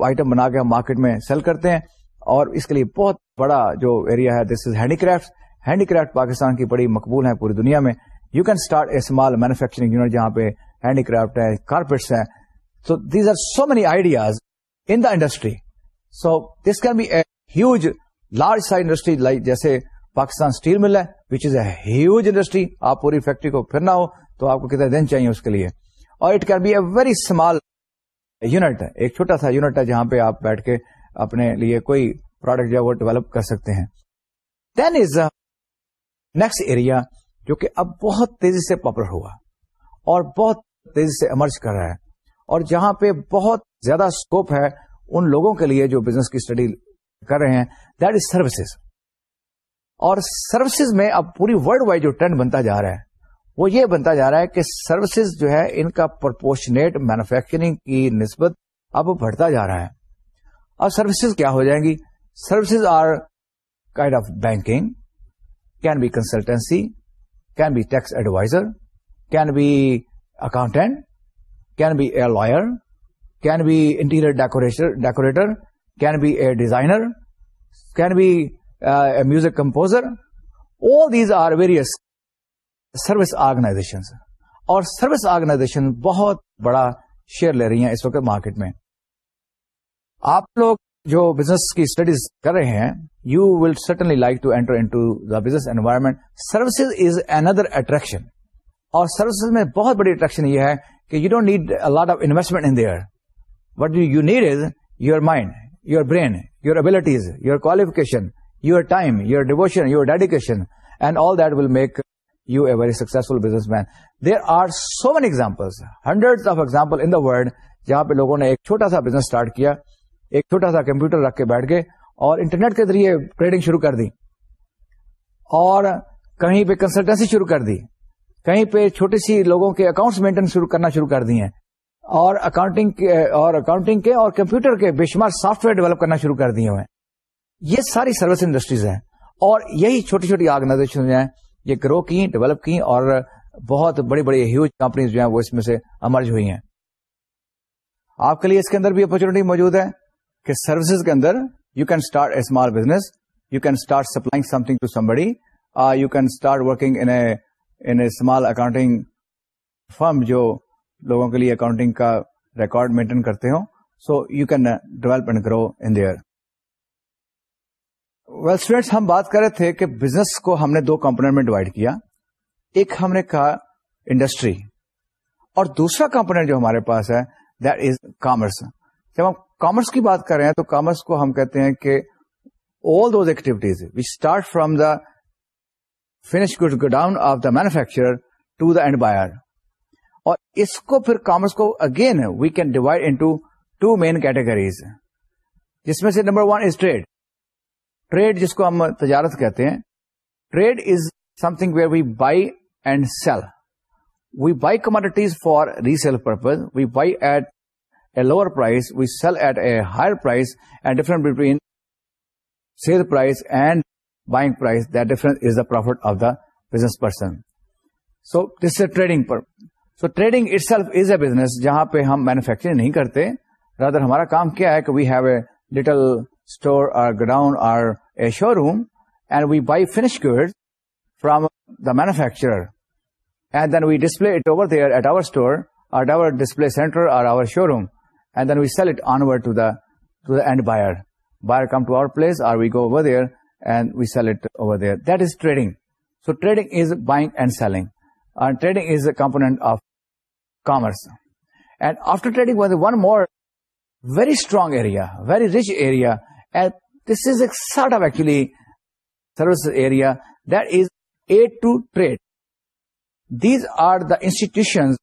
آئٹم بنا کے ہم مارکیٹ میں سیل کرتے ہیں اور اس کے لیے بہت بڑا جو ایریا ہے this is handicraft handicraft Pakistan کی بڑی مقبول ہے پوری دنیا میں you can start a small manufacturing unit جہاں پہ ہینڈی کرافٹ ہے کارپیٹس ہیں so these are so many ideas in the industry so this can be a huge large size industry like جیسے پاکستان اسٹیل مل ہے which is a huge industry آپ پوری factory کو پھرنا ہو تو آپ کو کتنے دن چاہیے اس کے لیے اور it can be a very small unit ایک چھوٹا سا یونٹ ہے جہاں پہ آپ بیٹھ کے اپنے لیے کوئی پروڈکٹ جو ہے وہ ڈیولپ کر سکتے ہیں دین از نیکسٹ ایریا جو کہ اب بہت تیزی سے پاپولر ہوا اور بہت تیزی سے امرج کر رہا ہے اور جہاں پہ بہت زیادہ اسکوپ ہے ان لوگوں کے لیے جو بزنس کی اسٹڈی کر رہے ہیں دیٹ از سروسز اور سروسز میں اب پوری ولڈ وائڈ جو ٹرینڈ بنتا جا رہا ہے وہ یہ بنتا جا رہا ہے کہ سروسز جو ہے ان کا پرپورشنیٹ مینوفیکچرنگ کی نسبت اب بڑھتا جا رہا ہے اب سروسز کیا ہو جائیں گی services are kind of banking can be consultancy can be tax adviser can be accountant can be a lawyer can be interior decorator can be a designer can be music composer these are various service organization اور service organization بہت بڑا share لے رہی ہیں اس وقت market میں آپ لوگ جو بزنس کی اسٹڈیز کر رہے ہیں you will certainly like to enter into the business environment services is another attraction اور سروسز میں بہت بڑی اٹریکشن یہ ہے کہ you don't need lot of investment in there what you need is your mind your brain your abilities your qualification your time your devotion your dedication and all that will make you a very successful business man there are so many examples hundred of example in the world جہاں پہ لوگوں نے ایک چھوٹا سا business start کیا ایک چھوٹا سا کمپیوٹر رکھ کے بیٹھ گئے اور انٹرنیٹ کے ذریعے ٹریڈنگ شروع کر دی اور کہیں پہ کنسلٹنسی شروع کر دی کہیں پہ چھوٹی سی لوگوں کے اکاؤنٹس مینٹین شروع کرنا شروع کر دیے اور اکاؤنٹنگ کے اور کمپیوٹر کے بے شمار سافٹ ویئر ڈیولپ کرنا شروع کر دیے ہوئے یہ ساری سروس انڈسٹریز ہیں اور یہی چھوٹی چھوٹی آرگنائزیشن جو ہیں یہ گرو کی ڈیولپ کی اور بہت بڑی بڑی ہیوج کمپنیز جو ہیں وہ اس میں سے امرج ہوئی ہیں آپ کے لیے اس کے اندر بھی اپرچونیٹی موجود ہے کہ سروسز کے اندر you can start a small business you can start supplying some thing to somebody you can start working in a an small accounting firm جو لوگوں کے لیے اکاؤنٹنگ کا ریکارڈ مینٹین کرتے ہوں so you can develop and grow in there well students ہم بات کر رہے تھے کہ بزنس کو ہم نے دو کمپونیٹ میں ڈیوائڈ کیا ایک ہم نے کہا انڈسٹری اور دوسرا کمپونیٹ جو ہمارے پاس ہے دیٹ از کامرس جب ہم کامرس کی بات کر رہے ہیں تو کامرس کو ہم کہتے ہیں کہ all those activities which start from the finish good go down of the manufacturer to the end buyer اور اس کو پھر کامرس کو again we can divide into two main categories جس میں سے number one is trade trade جس کو ہم تجارت کہتے ہیں trade is some thing where we buy and sell we buy commodities for resale purpose we buy at a lower price we sell at a higher price and different between sell price and buying price that difference is the profit of the business person so this trading so trading itself is a business جہاں پہ ہم manufacturing نہیں کرتے rather ہمارا کام کیا ہے کہ we have a little store or ground or a showroom and we buy finish good from the manufacturer and then we display it over there at our store at our display centre or our showroom and then we sell it to the end buyer buyer come to our place or we go over there and we sell it over there. That is trading. So trading is buying and selling. And trading is a component of commerce. And after trading was one more very strong area, very rich area. And this is a sort of actually service area that is aid to trade. These are the institutions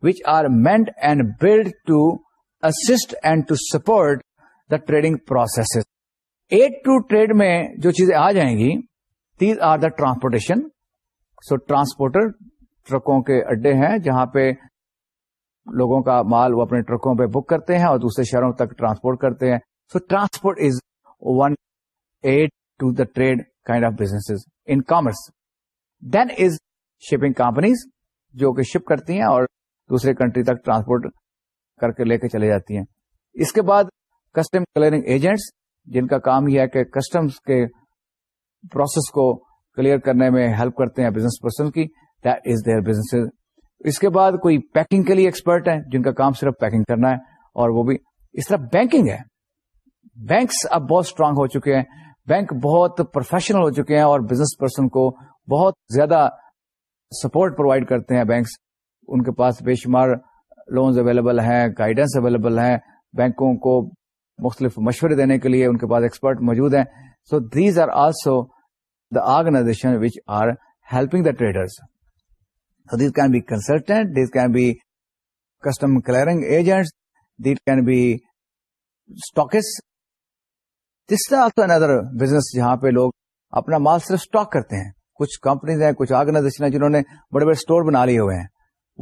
which are meant and built to assist and to support the trading processes. Aid to trade میں جو چیزیں آ جائیں گی these are the transportation so transporter ٹرکوں کے اڈے ہیں جہاں پہ لوگوں کا مال وہ اپنے ٹرکوں پہ بک کرتے ہیں اور دوسرے شہروں تک ٹرانسپورٹ کرتے ہیں so transport is one aid to the trade kind of business in commerce then is shipping companies جو کہ شپ کرتی ہیں اور دوسرے کنٹری تک ٹرانسپورٹ کر کے لے کے چلے جاتی ہیں اس کے بعد کسٹم کلیئرنگ ایجنٹس جن کا کام یہ ہے کہ کسٹمز کے پروسیس کو کلیئر کرنے میں ہیلپ کرتے ہیں بزنس پرسن کی دیٹ از دیئر بزنس اس کے بعد کوئی پیکنگ کے لیے ایکسپرٹ ہے جن کا کام صرف پیکنگ کرنا ہے اور وہ بھی اس طرح بینکنگ ہے بینکس اب بہت اسٹرانگ ہو چکے ہیں بینک بہت پروفیشنل ہو چکے ہیں اور بزنس پرسن کو بہت زیادہ سپورٹ پرووائڈ کرتے ہیں بینکس ان کے پاس بے شمار لونز اویلیبل ہیں گائیڈنس اویلیبل ہیں بینکوں کو مختلف مشورے دینے کے لیے ان کے پاس ایکسپرٹ موجود ہیں so these are also the organization which are helping the traders custom clearing agent this also another business جہاں پہ لوگ اپنا مال صرف اسٹاک کرتے ہیں کچھ کمپنیز ہیں کچھ آرگنائزیشن ہیں جنہوں نے بڑے بڑے اسٹور بنا لیے ہوئے ہیں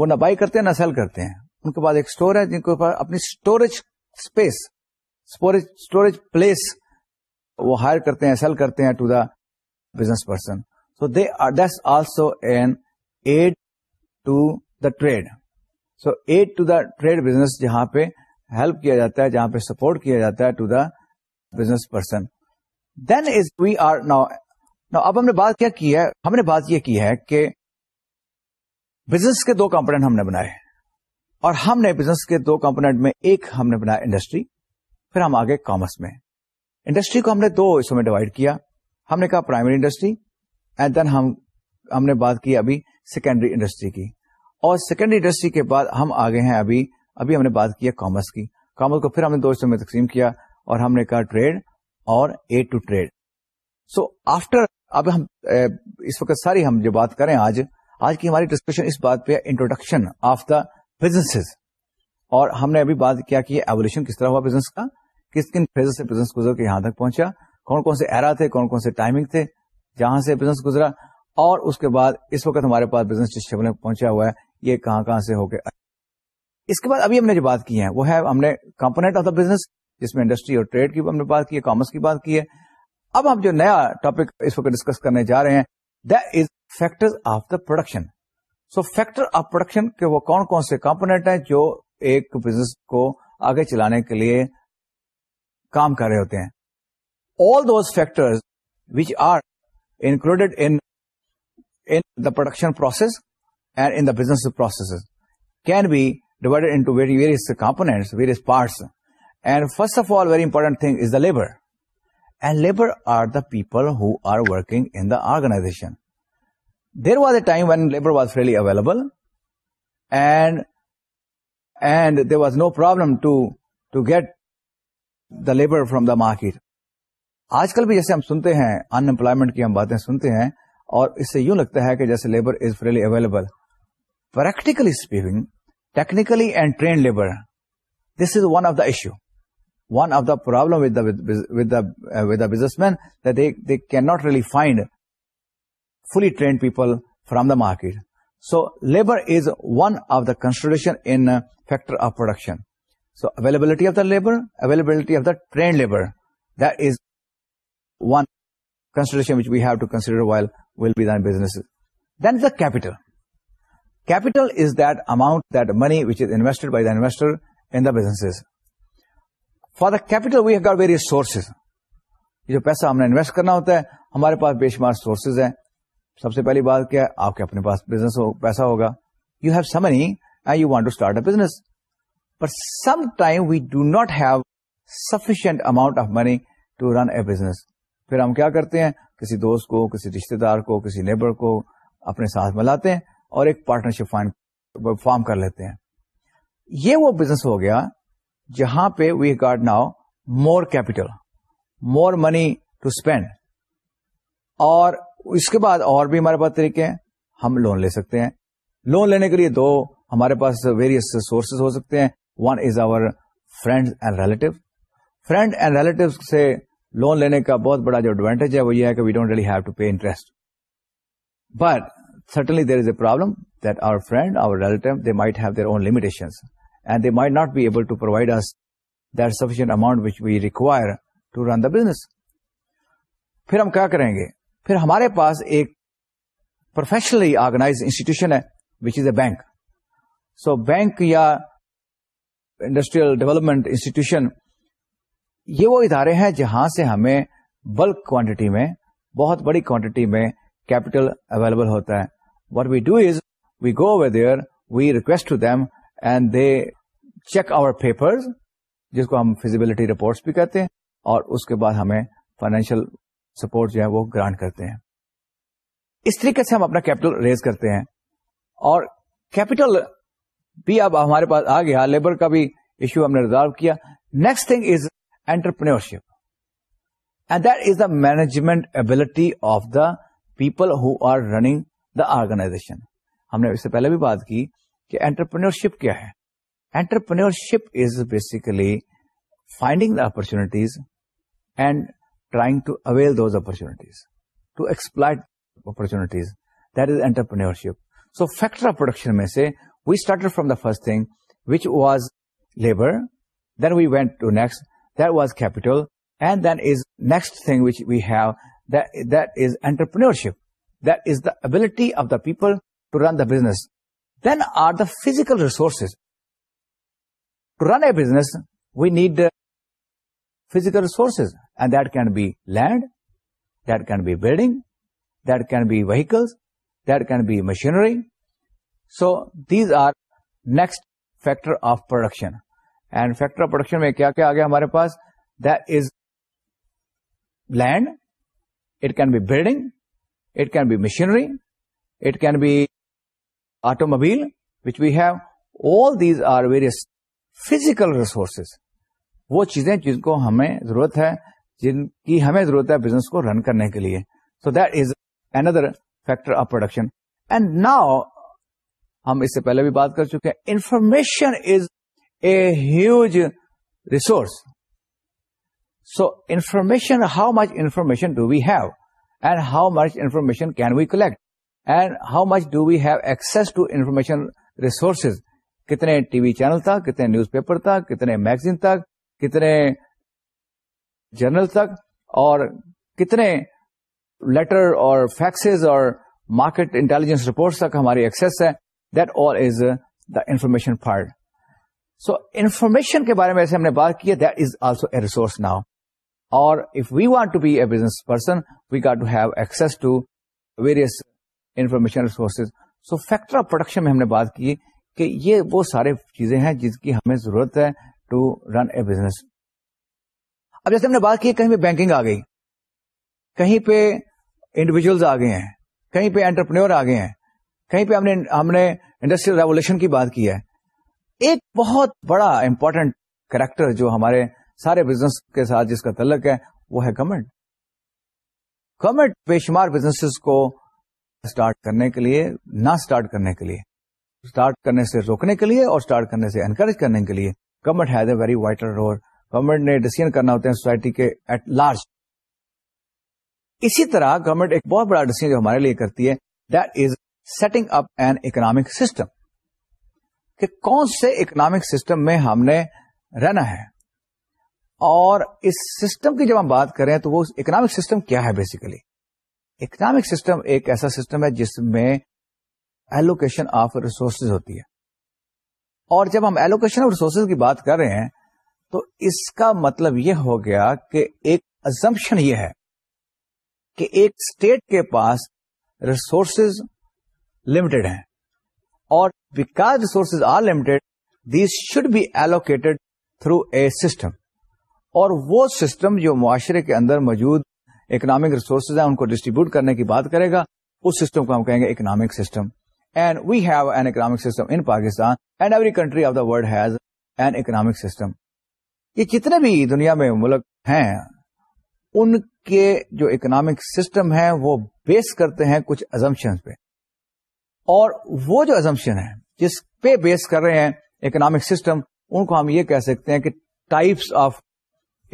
وہ نہ بائی کرتے ہیں نہ سیل کرتے ہیں ان کے پاس ایک اسٹور ہے جن کے پاس اپنی اسٹوریج اسپیس اسٹوریج پلیس وہ ہائر کرتے ہیں سیل کرتے ہیں to the business person so they are this also an aid to the trade so aid to the trade business جہاں پہ ہیلپ کیا جاتا ہے جہاں پہ سپورٹ کیا جاتا ہے to the business person then is we are now نا اب ہم نے بات کیا کی ہے ہم نے بات یہ کی ہے کہ بزنس کے دو کمپونیٹ ہم نے بنائے اور ہم نے بزنس کے دو کمپونیٹ میں ایک ہم نے بنایا انڈسٹری پھر ہم آگے کامرس میں انڈسٹری کو ہم نے دو حصوں میں ڈیوائڈ کیا ہم نے کہا پرائمری انڈسٹری اینڈ دین ہم ہم نے بات کی ابھی سیکنڈری انڈسٹری کی اور سیکنڈری انڈسٹری کے بعد ہم آگے ہیں ابھی ابھی ہم نے بات کی کامرس کی کامرس کو پھر ہم نے دو حصوں میں تقسیم کیا اور ہم نے کہا ٹریڈ اور a to trade so after اب ہم اس وقت ساری ہم جو بات کریں آج آج کی ہماری ڈسکشن اس بات پہ انٹروڈکشن آف دا بزنس اور ہم نے ابھی بات کیا کہ ایولیوشن کس طرح ہوا بزنس کا کس کن فیز سے بزنس گزر کے یہاں تک پہنچا کون کون سے ایرا تھے کون کون سے ٹائمنگ تھے جہاں سے بزنس گزرا اور اس کے بعد اس وقت ہمارے پاس بزنس جس میں پہنچا ہوا ہے یہ کہاں کہاں سے ہو کے اس کے بعد ابھی ہم نے جو بات کی ہے وہ ہے ہم نے کمپونیٹ آف دا بزنس جس میں انڈسٹری اور ٹریڈ کی ہم نے بات کی ہے کامرس کی بات کی ہے اب ہم جو نیا ٹاپک اس وقت ڈسکس کرنے جا رہے ہیں is factor of the production so factor of production کے وہ کون کون سے کمپونیٹ ہیں جو ایک بزنس کو آگے چلانے کے لیے کام کر رہے ہوتے ہیں all those factors which are included in the production process and in business process can be divided into various components various parts and first of all very important thing is the labour and labour are the people here working in the organization there was a time when labour was freely available there was no problem to to get the labour from the market آج کل بھی جیسے ہم سنتے ہیں ان employment کی ہم باتیں سنتے ہیں اور اس سے یوں لگتا ہے کہ جیسے labour is freely available practically speaking technically and trained labour this is one of the issue one of the problem with the businessman they can not really find fully trained people from the market so labour is one of the constituent factor of production so availability of the labour availability of the trained labours then is the capital capital is that amount that money which is invested by the investor in the business for the capital we have got very sources جو پیسہ ہم نے invest کرنا ہوتا ہے ہمارے پاس بے شمار سورسز ہیں سب سے پہلی بات کیا ہے آپ کے اپنے پاس بزنس ہو, پیسہ ہوگا you have Sunni and you want to start a business some time we do not have sufficient amount of money to run a business پھر ہم کیا کرتے ہیں کسی دوست کو کسی رشتے دار کو کسی نیبر کو اپنے ساتھ ملاتے ہیں اور ایک پارٹنرشپ فارم کر لیتے ہیں یہ وہ بزنس ہو گیا جہاں پہ we got now more capital more money to spend اور اس کے بعد اور بھی ہمارے پاس طریقے ہیں ہم لون لے سکتے ہیں لون لینے کے لیے دو ہمارے پاس ویریس سورسز ہو سکتے ہیں one is our friend and relative friend and relative سے لون لینے کا بہت بڑا جو ایڈوانٹیج ہے وہ یہ ہے کہ we don't really have to pay interest but certainly there is a problem that our friend our relative they might have their own limitation and they might not be able to provide us that sufficient amount which we require to run the business پھر ہم کیا کریں گے پھر ہمارے پاس ایک professionally organise institution ہے which is a bank so bank یا انڈسٹریل ڈیولپمنٹ انسٹیٹیوشن یہ وہ ادارے ہیں جہاں سے ہمیں بلک کوانٹٹی میں بہت بڑی کوانٹٹی میں کیپیٹل اویلیبل ہوتا ہے what we do is we go there we request to them and they check our papers جس کو ہم فیزیبلٹی رپورٹس بھی کہتے ہیں اور اس کے بعد ہمیں فائنینشیل سپورٹ جو ہے وہ گرانٹ کرتے ہیں اس طریقے سے ہم اپنا کیپٹل ریز کرتے ہیں اور کیپٹل بھی اب ہمارے پاس آ گیا لیبر کا بھی ایشو ہم نے ریزالو کیا next thing is and that is the management ability of the people who are running the organization ہم نے اس سے پہلے بھی بات کی کہ اینٹرپرینور ہے is basically finding the opportunities and trying to avail those opportunities to exploit opportunities that is entrepreneur factor of production میں سے We started from the first thing, which was labor. Then we went to next, that was capital. And then is next thing which we have, that is entrepreneurship. That is the ability of the people to run the business. Then are the physical resources. To run a business, we need physical resources. And that can be land, that can be building, that can be vehicles, that can be machinery, so these are next factor of production and factor of production میں کیا کیا گیا ہمارے پاس this land it can be building it can be machinery it can be automobile which we have all these are various physical resources وہ چیزیں جن کو ہمیں ضرورت ہے جن کی ہمیں ضرورت ہے بزنس کو رن کرنے کے لیے so that is another factor of production and now ہم اس سے پہلے بھی بات کر چکے ہیں information is a huge resource so information how much information do we have and how much information can we collect and how much do we have access to information resources کتنے ٹی وی چینل تک کتنے news paper تک کتنے magazine تک کتنے general تک اور کتنے لیٹر اور فیکسز اور مارکیٹ انٹیلیجنس رپورٹس تک ہماری ایکسس ہے that all is the information part so information کے بارے میں ہم نے بات کی that is also a resource now اور if we want to be a business person we got to have access to various information resources so factor of production میں ہم نے بات کی کہ یہ وہ سارے چیزیں ہیں جس کی ہمیں ضرورت ہے ٹو رن اے بزنس اب جیسے ہم نے بات کی کہیں پہ بینکنگ آ گئی کہیں پہ انڈیویجلز آ گئے ہیں کہیں پہ انٹرپرینور آ گئے ہیں کہیں پہ ہم نے ہم نے انڈسٹریل ریولیوشن کی بات کی ہے ایک بہت بڑا امپورٹنٹ کریکٹر جو ہمارے سارے بزنس کے ساتھ جس کا تعلق ہے وہ ہے گورمنٹ گورمنٹ بزنس کو اسٹارٹ کرنے کے لیے نہ اسٹارٹ کرنے کے لیے اسٹارٹ کرنے سے روکنے کے لیے اور اسٹارٹ کرنے سے انکریج کرنے کے لیے government has a very vital role government نے ڈیسیزن کرنا ہوتے ہیں سوسائٹی کے ایٹ لارج اسی طرح گورنمنٹ ایک بہت بڑا ڈیسیزن جو ہمارے لیے کرتی ہے that is setting up an economic system کہ کون سے اکنامک سسٹم میں ہم نے رہنا ہے اور اس سسٹم کی جب ہم بات کریں تو وہ اکنامک سسٹم کیا ہے بیسیکلی اکنامک سسٹم ایک ایسا سسٹم ہے جس میں ایلوکیشن آف ریسورسز ہوتی ہے اور جب ہم ایلوکیشن آف ریسورسز کی بات کر رہے ہیں تو اس کا مطلب یہ ہو گیا کہ ایک ازمپشن یہ ہے کہ ایک اسٹیٹ کے پاس ریسورسز limited ہیں اور because resources are limited these should be allocated through a system اور وہ سسٹم جو معاشرے کے اندر موجود اکنامک ریسورسز ہیں ان کو ڈسٹریبیوٹ کرنے کی بات کرے گا اس سسٹم کو ہم کہیں گے economic system and we have an economic system in Pakistan and every country of the world has an economic system یہ جتنے بھی دنیا میں ملک ہیں ان کے جو اکنامک سسٹم ہیں وہ بیس کرتے ہیں کچھ ازمشن پہ اور وہ جو ازمپشن ہے جس پہ بیس کر رہے ہیں اکنامک سسٹم ان کو ہم یہ کہہ سکتے ہیں کہ ٹائپس آف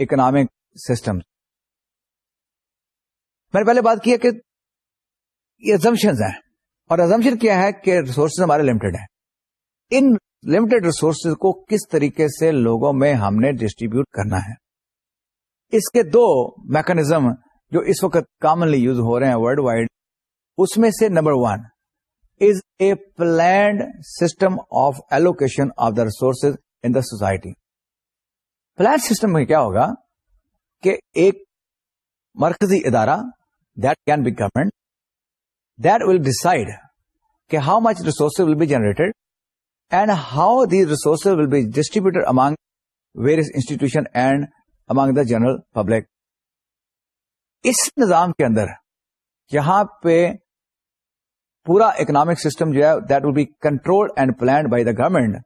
اکنامک سسٹم میں نے پہلے بات کی ہے کہ یہ ازمپشن ہیں اور کیا ہے کہ ریسورسز ہمارے لمیٹڈ ہیں ان لمیٹڈ ریسورسز کو کس طریقے سے لوگوں میں ہم نے ڈسٹریبیوٹ کرنا ہے اس کے دو میکنیزم جو اس وقت کامنلی یوز ہو رہے ہیں ورلڈ وائڈ اس میں سے number one planned system of allocation of the resource in the society planned system میں کیا ہوگا کہ ایک مرکزی ادارہ there can be government there will decide کہ how much resource will be generated and how the resources will be distributor among various institution and among the general public اس نظام کے اندر جہاں پہ پورا اکنامک سسٹم جو ہے that will be control and planned by the government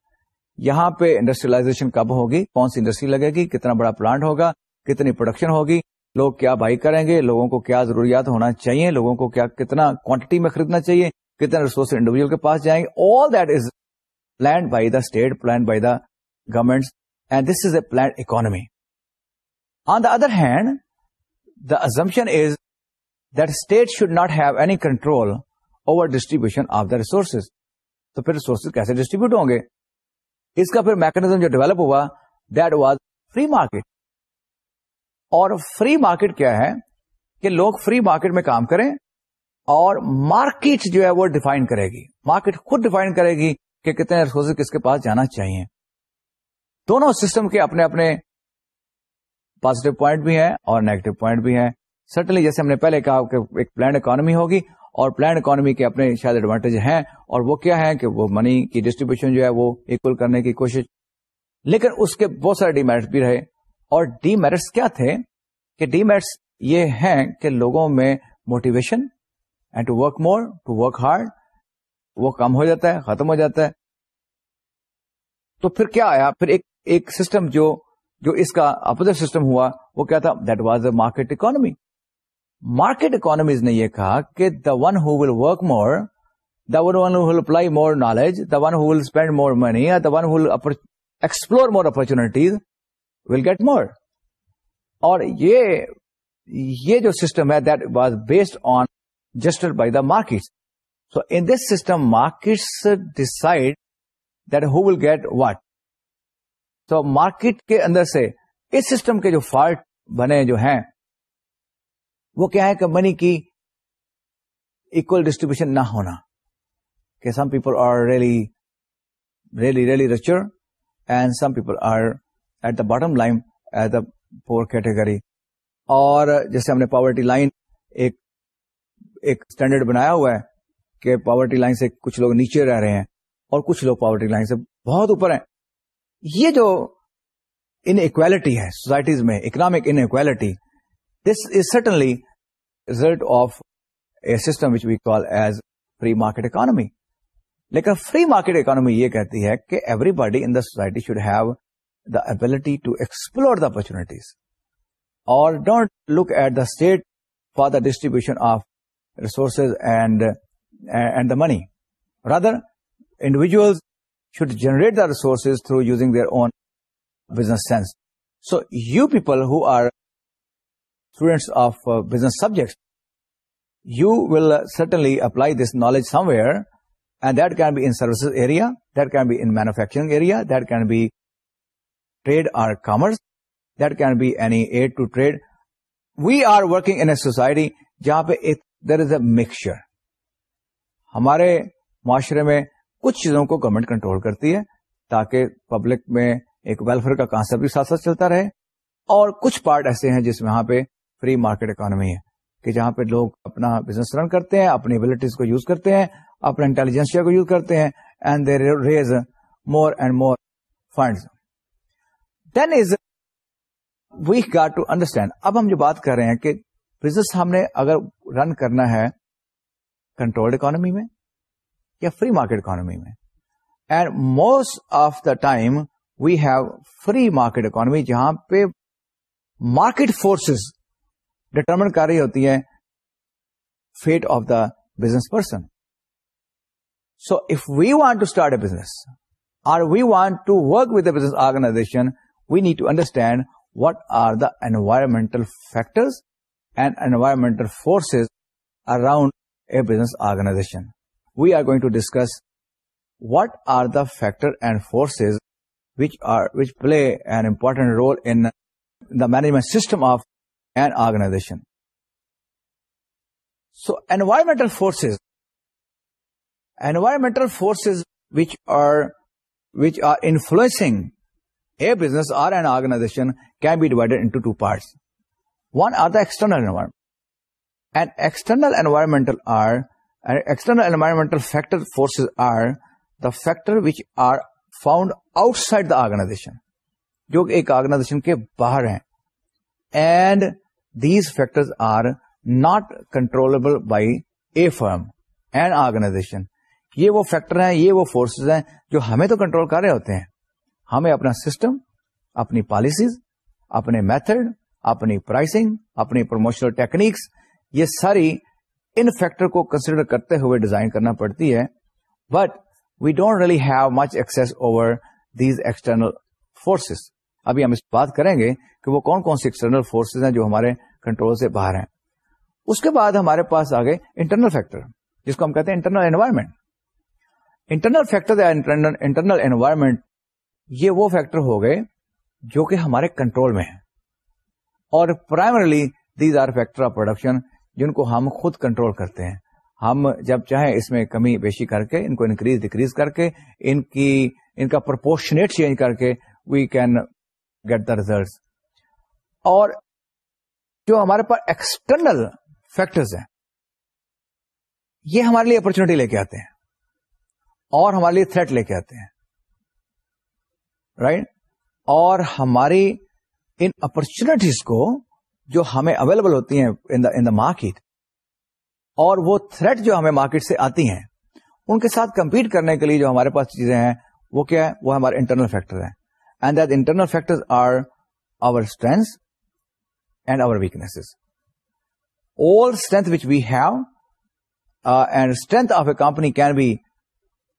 یہاں پہ industrialisation کب ہوگی کون سی انڈسٹری لگے گی کتنا بڑا پلانٹ ہوگا کتنی پروڈکشن ہوگی لوگ کیا بائی کریں گے لوگوں کو کیا ضروریات ہونا چاہیے لوگوں کو کیا کتنا کوانٹٹی میں خریدنا چاہیے کتنا ریسورس انڈیویجل کے پاس جائیں گے all that is planned by the state planned by the government and this is a planned economy on the other hand the assumption is that state should not have any control over distribution of the resources تو پھر resources کیسے distribute ہوں گے اس کا پھر mechanism جو develop ہوا that was free market اور فری مارکیٹ کیا ہے کہ لوگ فری مارکیٹ میں کام کریں اور مارکیٹ جو ہے وہ ڈیفائن کرے گی مارکیٹ خود ڈیفائن کرے گی کہ کتنے ریسورسز کس کے پاس جانا چاہیے دونوں سسٹم کے اپنے اپنے پازیٹو پوائنٹ بھی ہیں اور نیگیٹو پوائنٹ بھی ہیں سٹنلی جیسے ہم نے پہلے کہا کہ ایک پلانڈ اکانومی ہوگی اور پلان اکانومی کے اپنے شاید ایڈوانٹیج ہیں اور وہ کیا ہے کہ وہ منی کی ڈسٹریبیوشن جو ہے وہ اکول کرنے کی کوشش لیکن اس کے بہت سارے ڈی میرٹس بھی رہے اور ڈی میرٹس کیا تھے کہ ڈی میرٹس یہ ہیں کہ لوگوں میں motivation and to work more to work hard وہ کم ہو جاتا ہے ختم ہو جاتا ہے تو پھر کیا آیا پھر ایک ایک سسٹم جو جو اس کا اپوزٹ سسٹم ہوا وہ کیا تھا that was a market economy market economies نے یہ کہا کہ the one who will work more the one one will apply more knowledge the one who will spend more money the one explore more opportunities will get more اور یہ یہ جو system ہے that was based on just by the market so in this system markets decide that who will get what تو market کے اندر سے اس سسٹم کے جو فالٹ بنے جو ہیں وہ کیا ہے کہ منی کی اکول ڈسٹریبیوشن نہ ہونا کہ some people are really really really richer and some people are at the bottom line at the poor category اور جیسے ہم نے پاورٹی لائن ایک ایک اسٹینڈرڈ بنایا ہوا ہے کہ پاورٹی لائن سے کچھ لوگ نیچے رہ رہے ہیں اور کچھ لوگ پاورٹی لائن سے بہت اوپر ہیں یہ جو انکویلٹی ہے سوسائٹیز میں economic inequality this is certainly result of some we call as free market economy لیکن فری مارکیٹ اکانمی یہ کہتی ہے کہ everybody in the society should have the ability to explore the opportunities اور don't look at the state for the distribution of resources and and the money rather individuals should generate the resources through using their own business sense so you people who are students of business subject you will certainly apply this knowledge somewhere and that can be in service area can be in manufacturing can be trade or commerce that can be any aid to trade we are working in a society جہاں پہ در is a mixture ہمارے معاشرے میں کچھ چیزوں کو government control کرتی ہے تاکہ پبلک میں ایک ویلفیئر کا کانسپٹ بھی ساتھ ساتھ چلتا رہے اور کچھ پارٹ ایسے ہیں جس میں وہاں پہ فری مارکیٹ اکانومی ہے کہ جہاں پہ لوگ اپنا بزنس رن کرتے ہیں اپنی ابلیٹیز کو یوز کرتے ہیں اپنے انٹیلیجنس کو یوز کرتے ہیں and they raise more and more funds then is we got to understand اب ہم جو بات کر رہے ہیں کہ بزنس ہم نے اگر رن کرنا ہے کنٹرول اکانومی میں یا فری مارکیٹ اکانومی میں and most of the time we have free market economy جہاں پہ مارکیٹ فورسز ڈیٹرمنٹ کر رہی ہوتی ہے fate of the business person so if we want to start a business or we want to work with a business organization we need to understand what are the environmental factors and environmental forces around a business organization we are going to discuss what are the factor and forces which are which play an important role in the management system of organization so environmental external فورسزمنٹ factor forces are the factor which are found outside the organization جو ایک organization کے باہر ہیں and these factors are not controllable by a firm and organization یہ وہ factor ہیں یہ وہ فورسز ہیں جو ہمیں تو کنٹرول کر رہے ہوتے ہیں ہمیں اپنا سسٹم اپنی پالیسیز اپنے میتھڈ اپنی پرائسنگ اپنی پروموشنل ٹیکنیکس یہ ساری ان فیکٹر کو کنسیڈر کرتے ہوئے ڈیزائن کرنا پڑتی ہے but we don't really have much x over these external forces ابھی ہم اس بات کریں گے کہ وہ کون کون سے ایکسٹرنل فورسز ہیں جو ہمارے کنٹرول سے باہر ہیں اس کے بعد ہمارے پاس آ گئے انٹرنل فیکٹر جس کو ہم کہتے ہیں internal environment internal factor internal environment یہ وہ فیکٹر ہو گئے جو کہ ہمارے کنٹرول میں ہیں اور primarily these are factor of production جن کو ہم خود کنٹرول کرتے ہیں ہم جب چاہیں اس میں کمی بیشی کر کے ان کو انکریز ڈیکریز کر کے ان کی ان کا پرپورشنیٹ چینج کر کے we can get the result اور جو ہمارے پاس ایکسٹرنل فیکٹرز ہیں یہ ہمارے لیے اپرچونٹی لے کے آتے ہیں اور ہمارے لیے تھریٹ لے کے آتے ہیں رائٹ right? اور ہماری ان اپرچونیٹیز کو جو ہمیں اویلیبل ہوتی ہیں ان دا مارکیٹ اور وہ تھریٹ جو ہمیں مارکیٹ سے آتی ہیں ان کے ساتھ کمپیٹ کرنے کے لیے جو ہمارے پاس چیزیں ہیں وہ کیا ہے وہ ہمارے انٹرنل فیکٹر ہیں and that internal factors are our strengths and our weaknesses. All strength which we have, uh, and strength of a company can be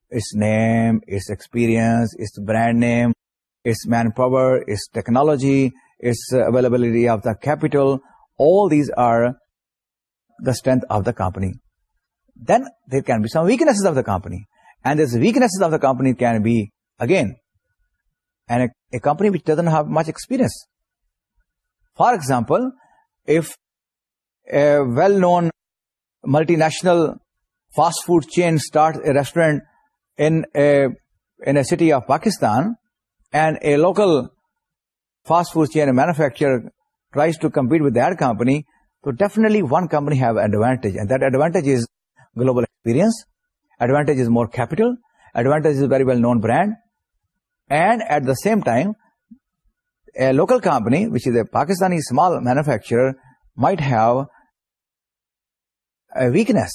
its name, its experience, its brand name, its manpower, its technology, its uh, availability of the capital. All these are the strength of the company. Then there can be some weaknesses of the company. And these weaknesses of the company can be, again, and a company which doesn't have much experience. For example, if a well-known multinational fast food chain starts a restaurant in a city of Pakistan, and a local fast food chain manufacturer tries to compete with that company, so definitely one company have advantage, and that advantage is global experience, advantage is more capital, advantage is very well-known brand, and at the same time a local company which is a Pakistani small manufacturer might have a weakness,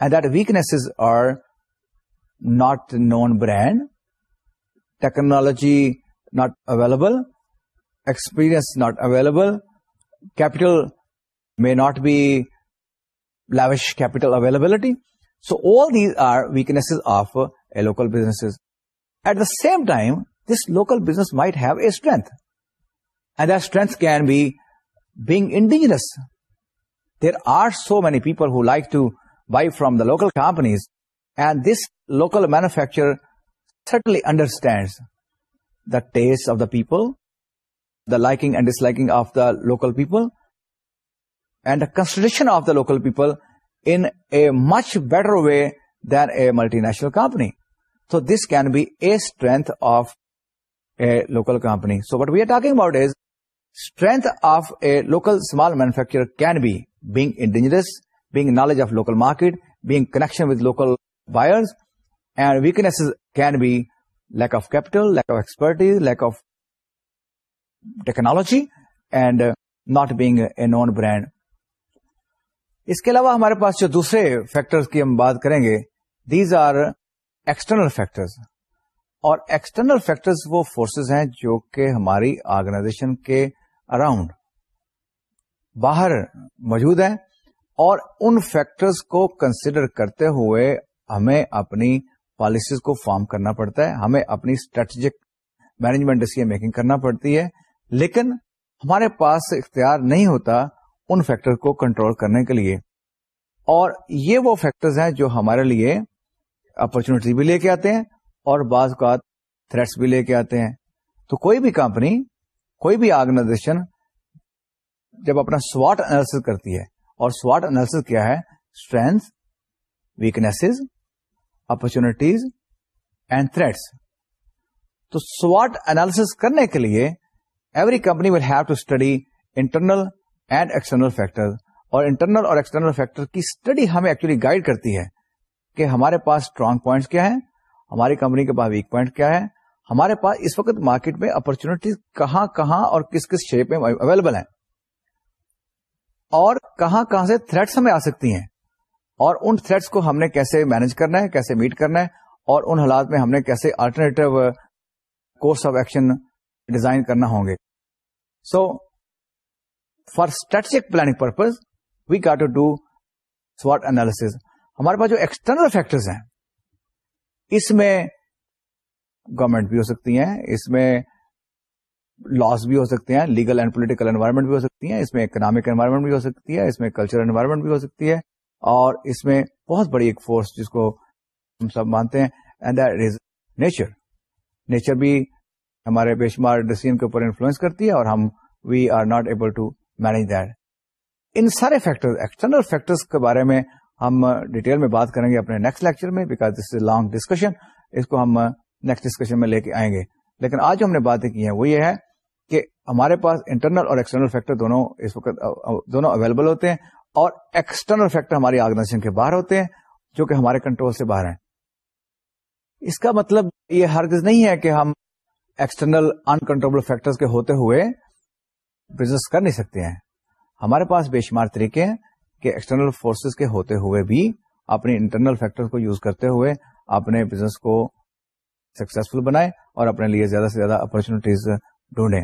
and that weaknesses are not known brand, technology not available, experience not available, capital may not be lavish capital availability. So all these are weaknesses of a local businesses. At the same time, this local business might have a strength, and that strength can be being indigenous. There are so many people who like to buy from the local companies, and this local manufacturer certainly understands the tastes of the people, the liking and disliking of the local people, and the consideration of the local people in a much better way than a multinational company. so this can be a strength of a local company so what we are talking about is strength of a local small manufacturer can be being indigenous being knowledge of local market being connection with local buyers and weaknesses can be lack of capital lack of expertise lack of technology and not being a known brand اس کے علاوہ ہمارے پاس جو دوسرے factors کی ہم بات کریں گے دیز آر ایکسٹرنل فیکٹرز اور ایکسٹرنل فیکٹرز وہ فورسز ہیں جو کہ ہماری آرگنائزیشن کے اراؤنڈ باہر موجود ہیں اور ان فیکٹرز کو کنسیڈر کرتے ہوئے ہمیں اپنی پالیسیز کو فارم کرنا پڑتا ہے ہمیں اپنی اسٹریٹجک مینجمنٹ ڈسی میکنگ کرنا پڑتی ہے لیکن ہمارے پاس اختیار نہیں ہوتا ان فیکٹر کو کنٹرول کرنے کے لیے اور یہ وہ فیکٹرز ہیں جو ہمارے لیے اپرچونیٹی بھی لے کے آتے ہیں اور بعض اوقات تھریٹس بھی لے کے آتے ہیں تو کوئی بھی کمپنی کوئی بھی آرگنائزیشن جب اپنا سواٹ انالیس کرتی ہے اور سواٹ انالیس کیا ہے strength weaknesses opportunities and threats تو سواٹ انالیس کرنے کے لیے every company will have to study internal and external factor اور انٹرنل اور ایکسٹرنل فیکٹر کی اسٹڈی ہمیں ایکچولی گائڈ کرتی ہے کہ ہمارے پاس اسٹرانگ پوائنٹس کیا ہے ہماری کمپنی کے پاس ویک پوائنٹ کیا ہے ہمارے پاس اس وقت مارکیٹ میں اپرچونیٹیز کہاں کہاں اور کس کس شیپ میں اویلیبل ہیں اور کہاں کہاں سے تھریٹس ہمیں آ سکتی ہیں اور ان تھریٹس کو ہم نے کیسے مینج کرنا ہے کیسے میٹ کرنا ہے اور ان حالات میں ہم نے کیسے alternative course of action design کرنا ہوں گے so for strategic planning purpose we got to do suit analysis ہمارے پاس جو ایکسٹرنل فیکٹرز ہیں اس میں گورمنٹ بھی ہو سکتی ہیں اس میں لاس بھی ہو سکتے ہیں لیگل اینڈ پولیٹیکل انوائرمنٹ بھی ہو سکتی ہیں اس میں اکنامک انوائرمنٹ بھی ہو سکتی ہے اس میں کلچرل انوائرمنٹ بھی ہو سکتی ہے اور اس میں بہت بڑی ایک فورس جس کو ہم سب مانتے ہیں نیچر نیچر بھی ہمارے بے شمار ڈسیزن کے اوپر انفلوئنس کرتی ہے اور ہم we are not able to manage that ان سارے فیکٹر ایکسٹرنل فیکٹر کے بارے میں ہم ڈیٹیل میں بات کریں گے اپنے نیکسٹ لیکچر میں because this is long discussion اس کو ہم نیکسٹ ڈسکشن میں لے کے آئیں گے لیکن آج جو ہم نے باتیں کی ہیں وہ یہ ہے کہ ہمارے پاس انٹرنل اور ایکسٹرنل فیکٹر دونوں دونوں اس وقت اویلیبل ہوتے ہیں اور ایکسٹرنل فیکٹر ہماری آرگنائزیشن کے باہر ہوتے ہیں جو کہ ہمارے کنٹرول سے باہر ہیں اس کا مطلب یہ ہرگز نہیں ہے کہ ہم ایکسٹرنل انکنٹرول فیکٹر کے ہوتے ہوئے بزنس کر نہیں سکتے ہیں ہمارے پاس بے شمار طریقے ہیں کہ ایکسٹرنل فورسز کے ہوتے ہوئے بھی اپنے انٹرنل فیکٹر کو یوز کرتے ہوئے اپنے بزنس کو سکسفل بنائے اور اپنے لیے زیادہ سے زیادہ اپرچونیٹیز ڈھونڈیں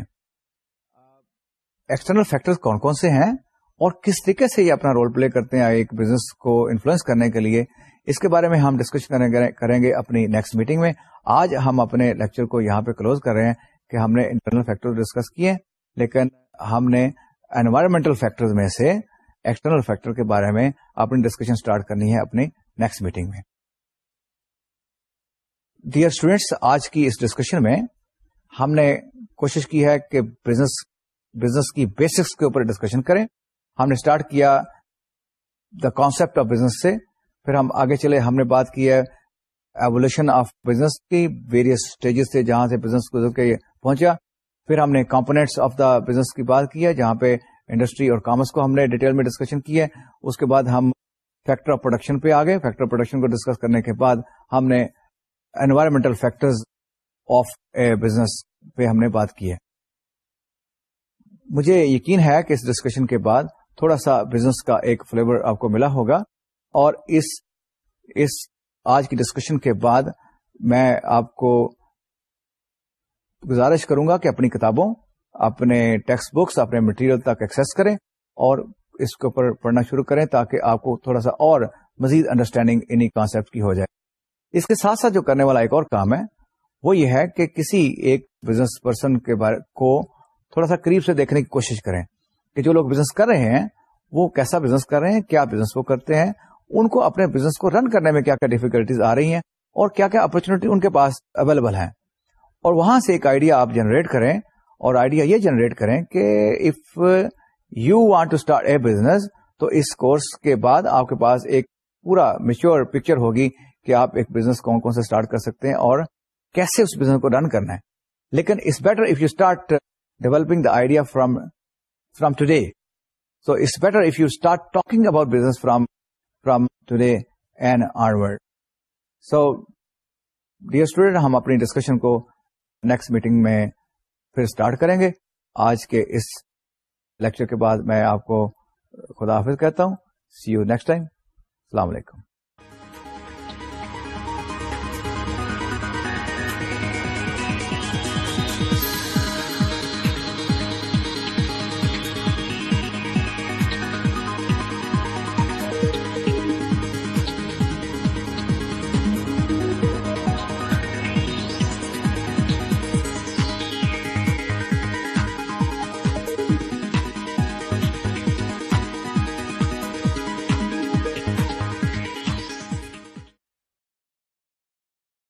ایکسٹرنل فیکٹر کون کون سے ہیں اور کس طریقے سے یہ اپنا رول پلے کرتے ہیں ایک بزنس کو انفلوئنس کرنے کے لیے اس کے بارے میں ہم ڈسکشن کریں گے اپنی نیکسٹ میٹنگ میں آج ہم اپنے لیکچر کو یہاں پہ کلوز کر رہے ہیں کہ ہم نے انٹرنل فیکٹر ڈسکس کیے لیکن ہم نے انوائرمنٹل فیکٹر میں سے ایکسٹرنل فیکٹر کے بارے میں اپنی ڈسکشن اسٹارٹ کرنی ہے اپنی نیکسٹ میٹنگ میں ڈیئر اسٹوڈینٹس آج کی اس ڈسکشن میں ہم نے کوشش کی ہے کہ بزنس بزنس کی بیسکس کے اوپر ڈسکشن کریں ہم نے اسٹارٹ کیا دا کانسپٹ آف بزنس سے پھر ہم آگے چلے ہم نے بات کی ہے ایولیوشن آف بزنس کی ویریس اسٹیجز سے جہاں سے بزنس گزر کے پہنچا پھر ہم نے کمپونیٹس آف دا بزنس کی بات کی ہے جہاں پہ انڈسٹری اور کامرس کو ہم نے ڈیٹیل میں ڈسکشن کی ہے اس کے بعد ہم فیکٹر آف پروڈکشن پہ آ گئے پروڈکشن کو ڈسکس کرنے کے بعد ہم نے انوائرمنٹل فیکٹر بزنس پہ ہم نے بات کی ہے مجھے یقین ہے کہ اس ڈسکشن کے بعد تھوڑا سا بزنس کا ایک فلیور آپ کو ملا ہوگا اور اس اس آج کی ڈسکشن کے بعد میں آپ کو گزارش کروں گا کہ اپنی کتابوں اپنے ٹیکسٹ بکس اپنے مٹیریل تک ایکسس کریں اور اس کے اوپر پڑھنا شروع کریں تاکہ آپ کو تھوڑا سا اور مزید انڈرسٹینڈنگ انہیں کانسیپٹ کی ہو جائے اس کے ساتھ ساتھ جو کرنے والا ایک اور کام ہے وہ یہ ہے کہ کسی ایک بزنس پرسن کے بارے کو تھوڑا سا قریب سے دیکھنے کی کوشش کریں کہ جو لوگ بزنس کر رہے ہیں وہ کیسا بزنس کر رہے ہیں کیا بزنس وہ کرتے ہیں ان کو اپنے بزنس کو رن کرنے میں کیا کیا ڈیفیکلٹیز آ رہی ہیں اور کیا کیا اپرچونیٹی ان کے پاس اویلیبل ہیں اور وہاں سے ایک آئیڈیا آپ جنریٹ کریں اور آئیڈیا یہ جنریٹ کریں کہ if you want to start a business تو اس کورس کے بعد آپ کے پاس ایک پورا میچور پکچر ہوگی کہ آپ ایک بزنس کون کون سے اسٹارٹ کر سکتے ہیں اور کیسے اس بزنس کو رن کرنا ہے لیکن it's better if you start developing the idea from from to so it's better if you start talking about business from from today and آرور so dear student ہم اپنی ڈسکشن کو نیکسٹ میٹنگ میں پھر اسٹارٹ کریں گے آج کے اس لیکچر کے بعد میں آپ کو خدا حافظ کہتا ہوں سی یو نیکسٹ ٹائم السلام علیکم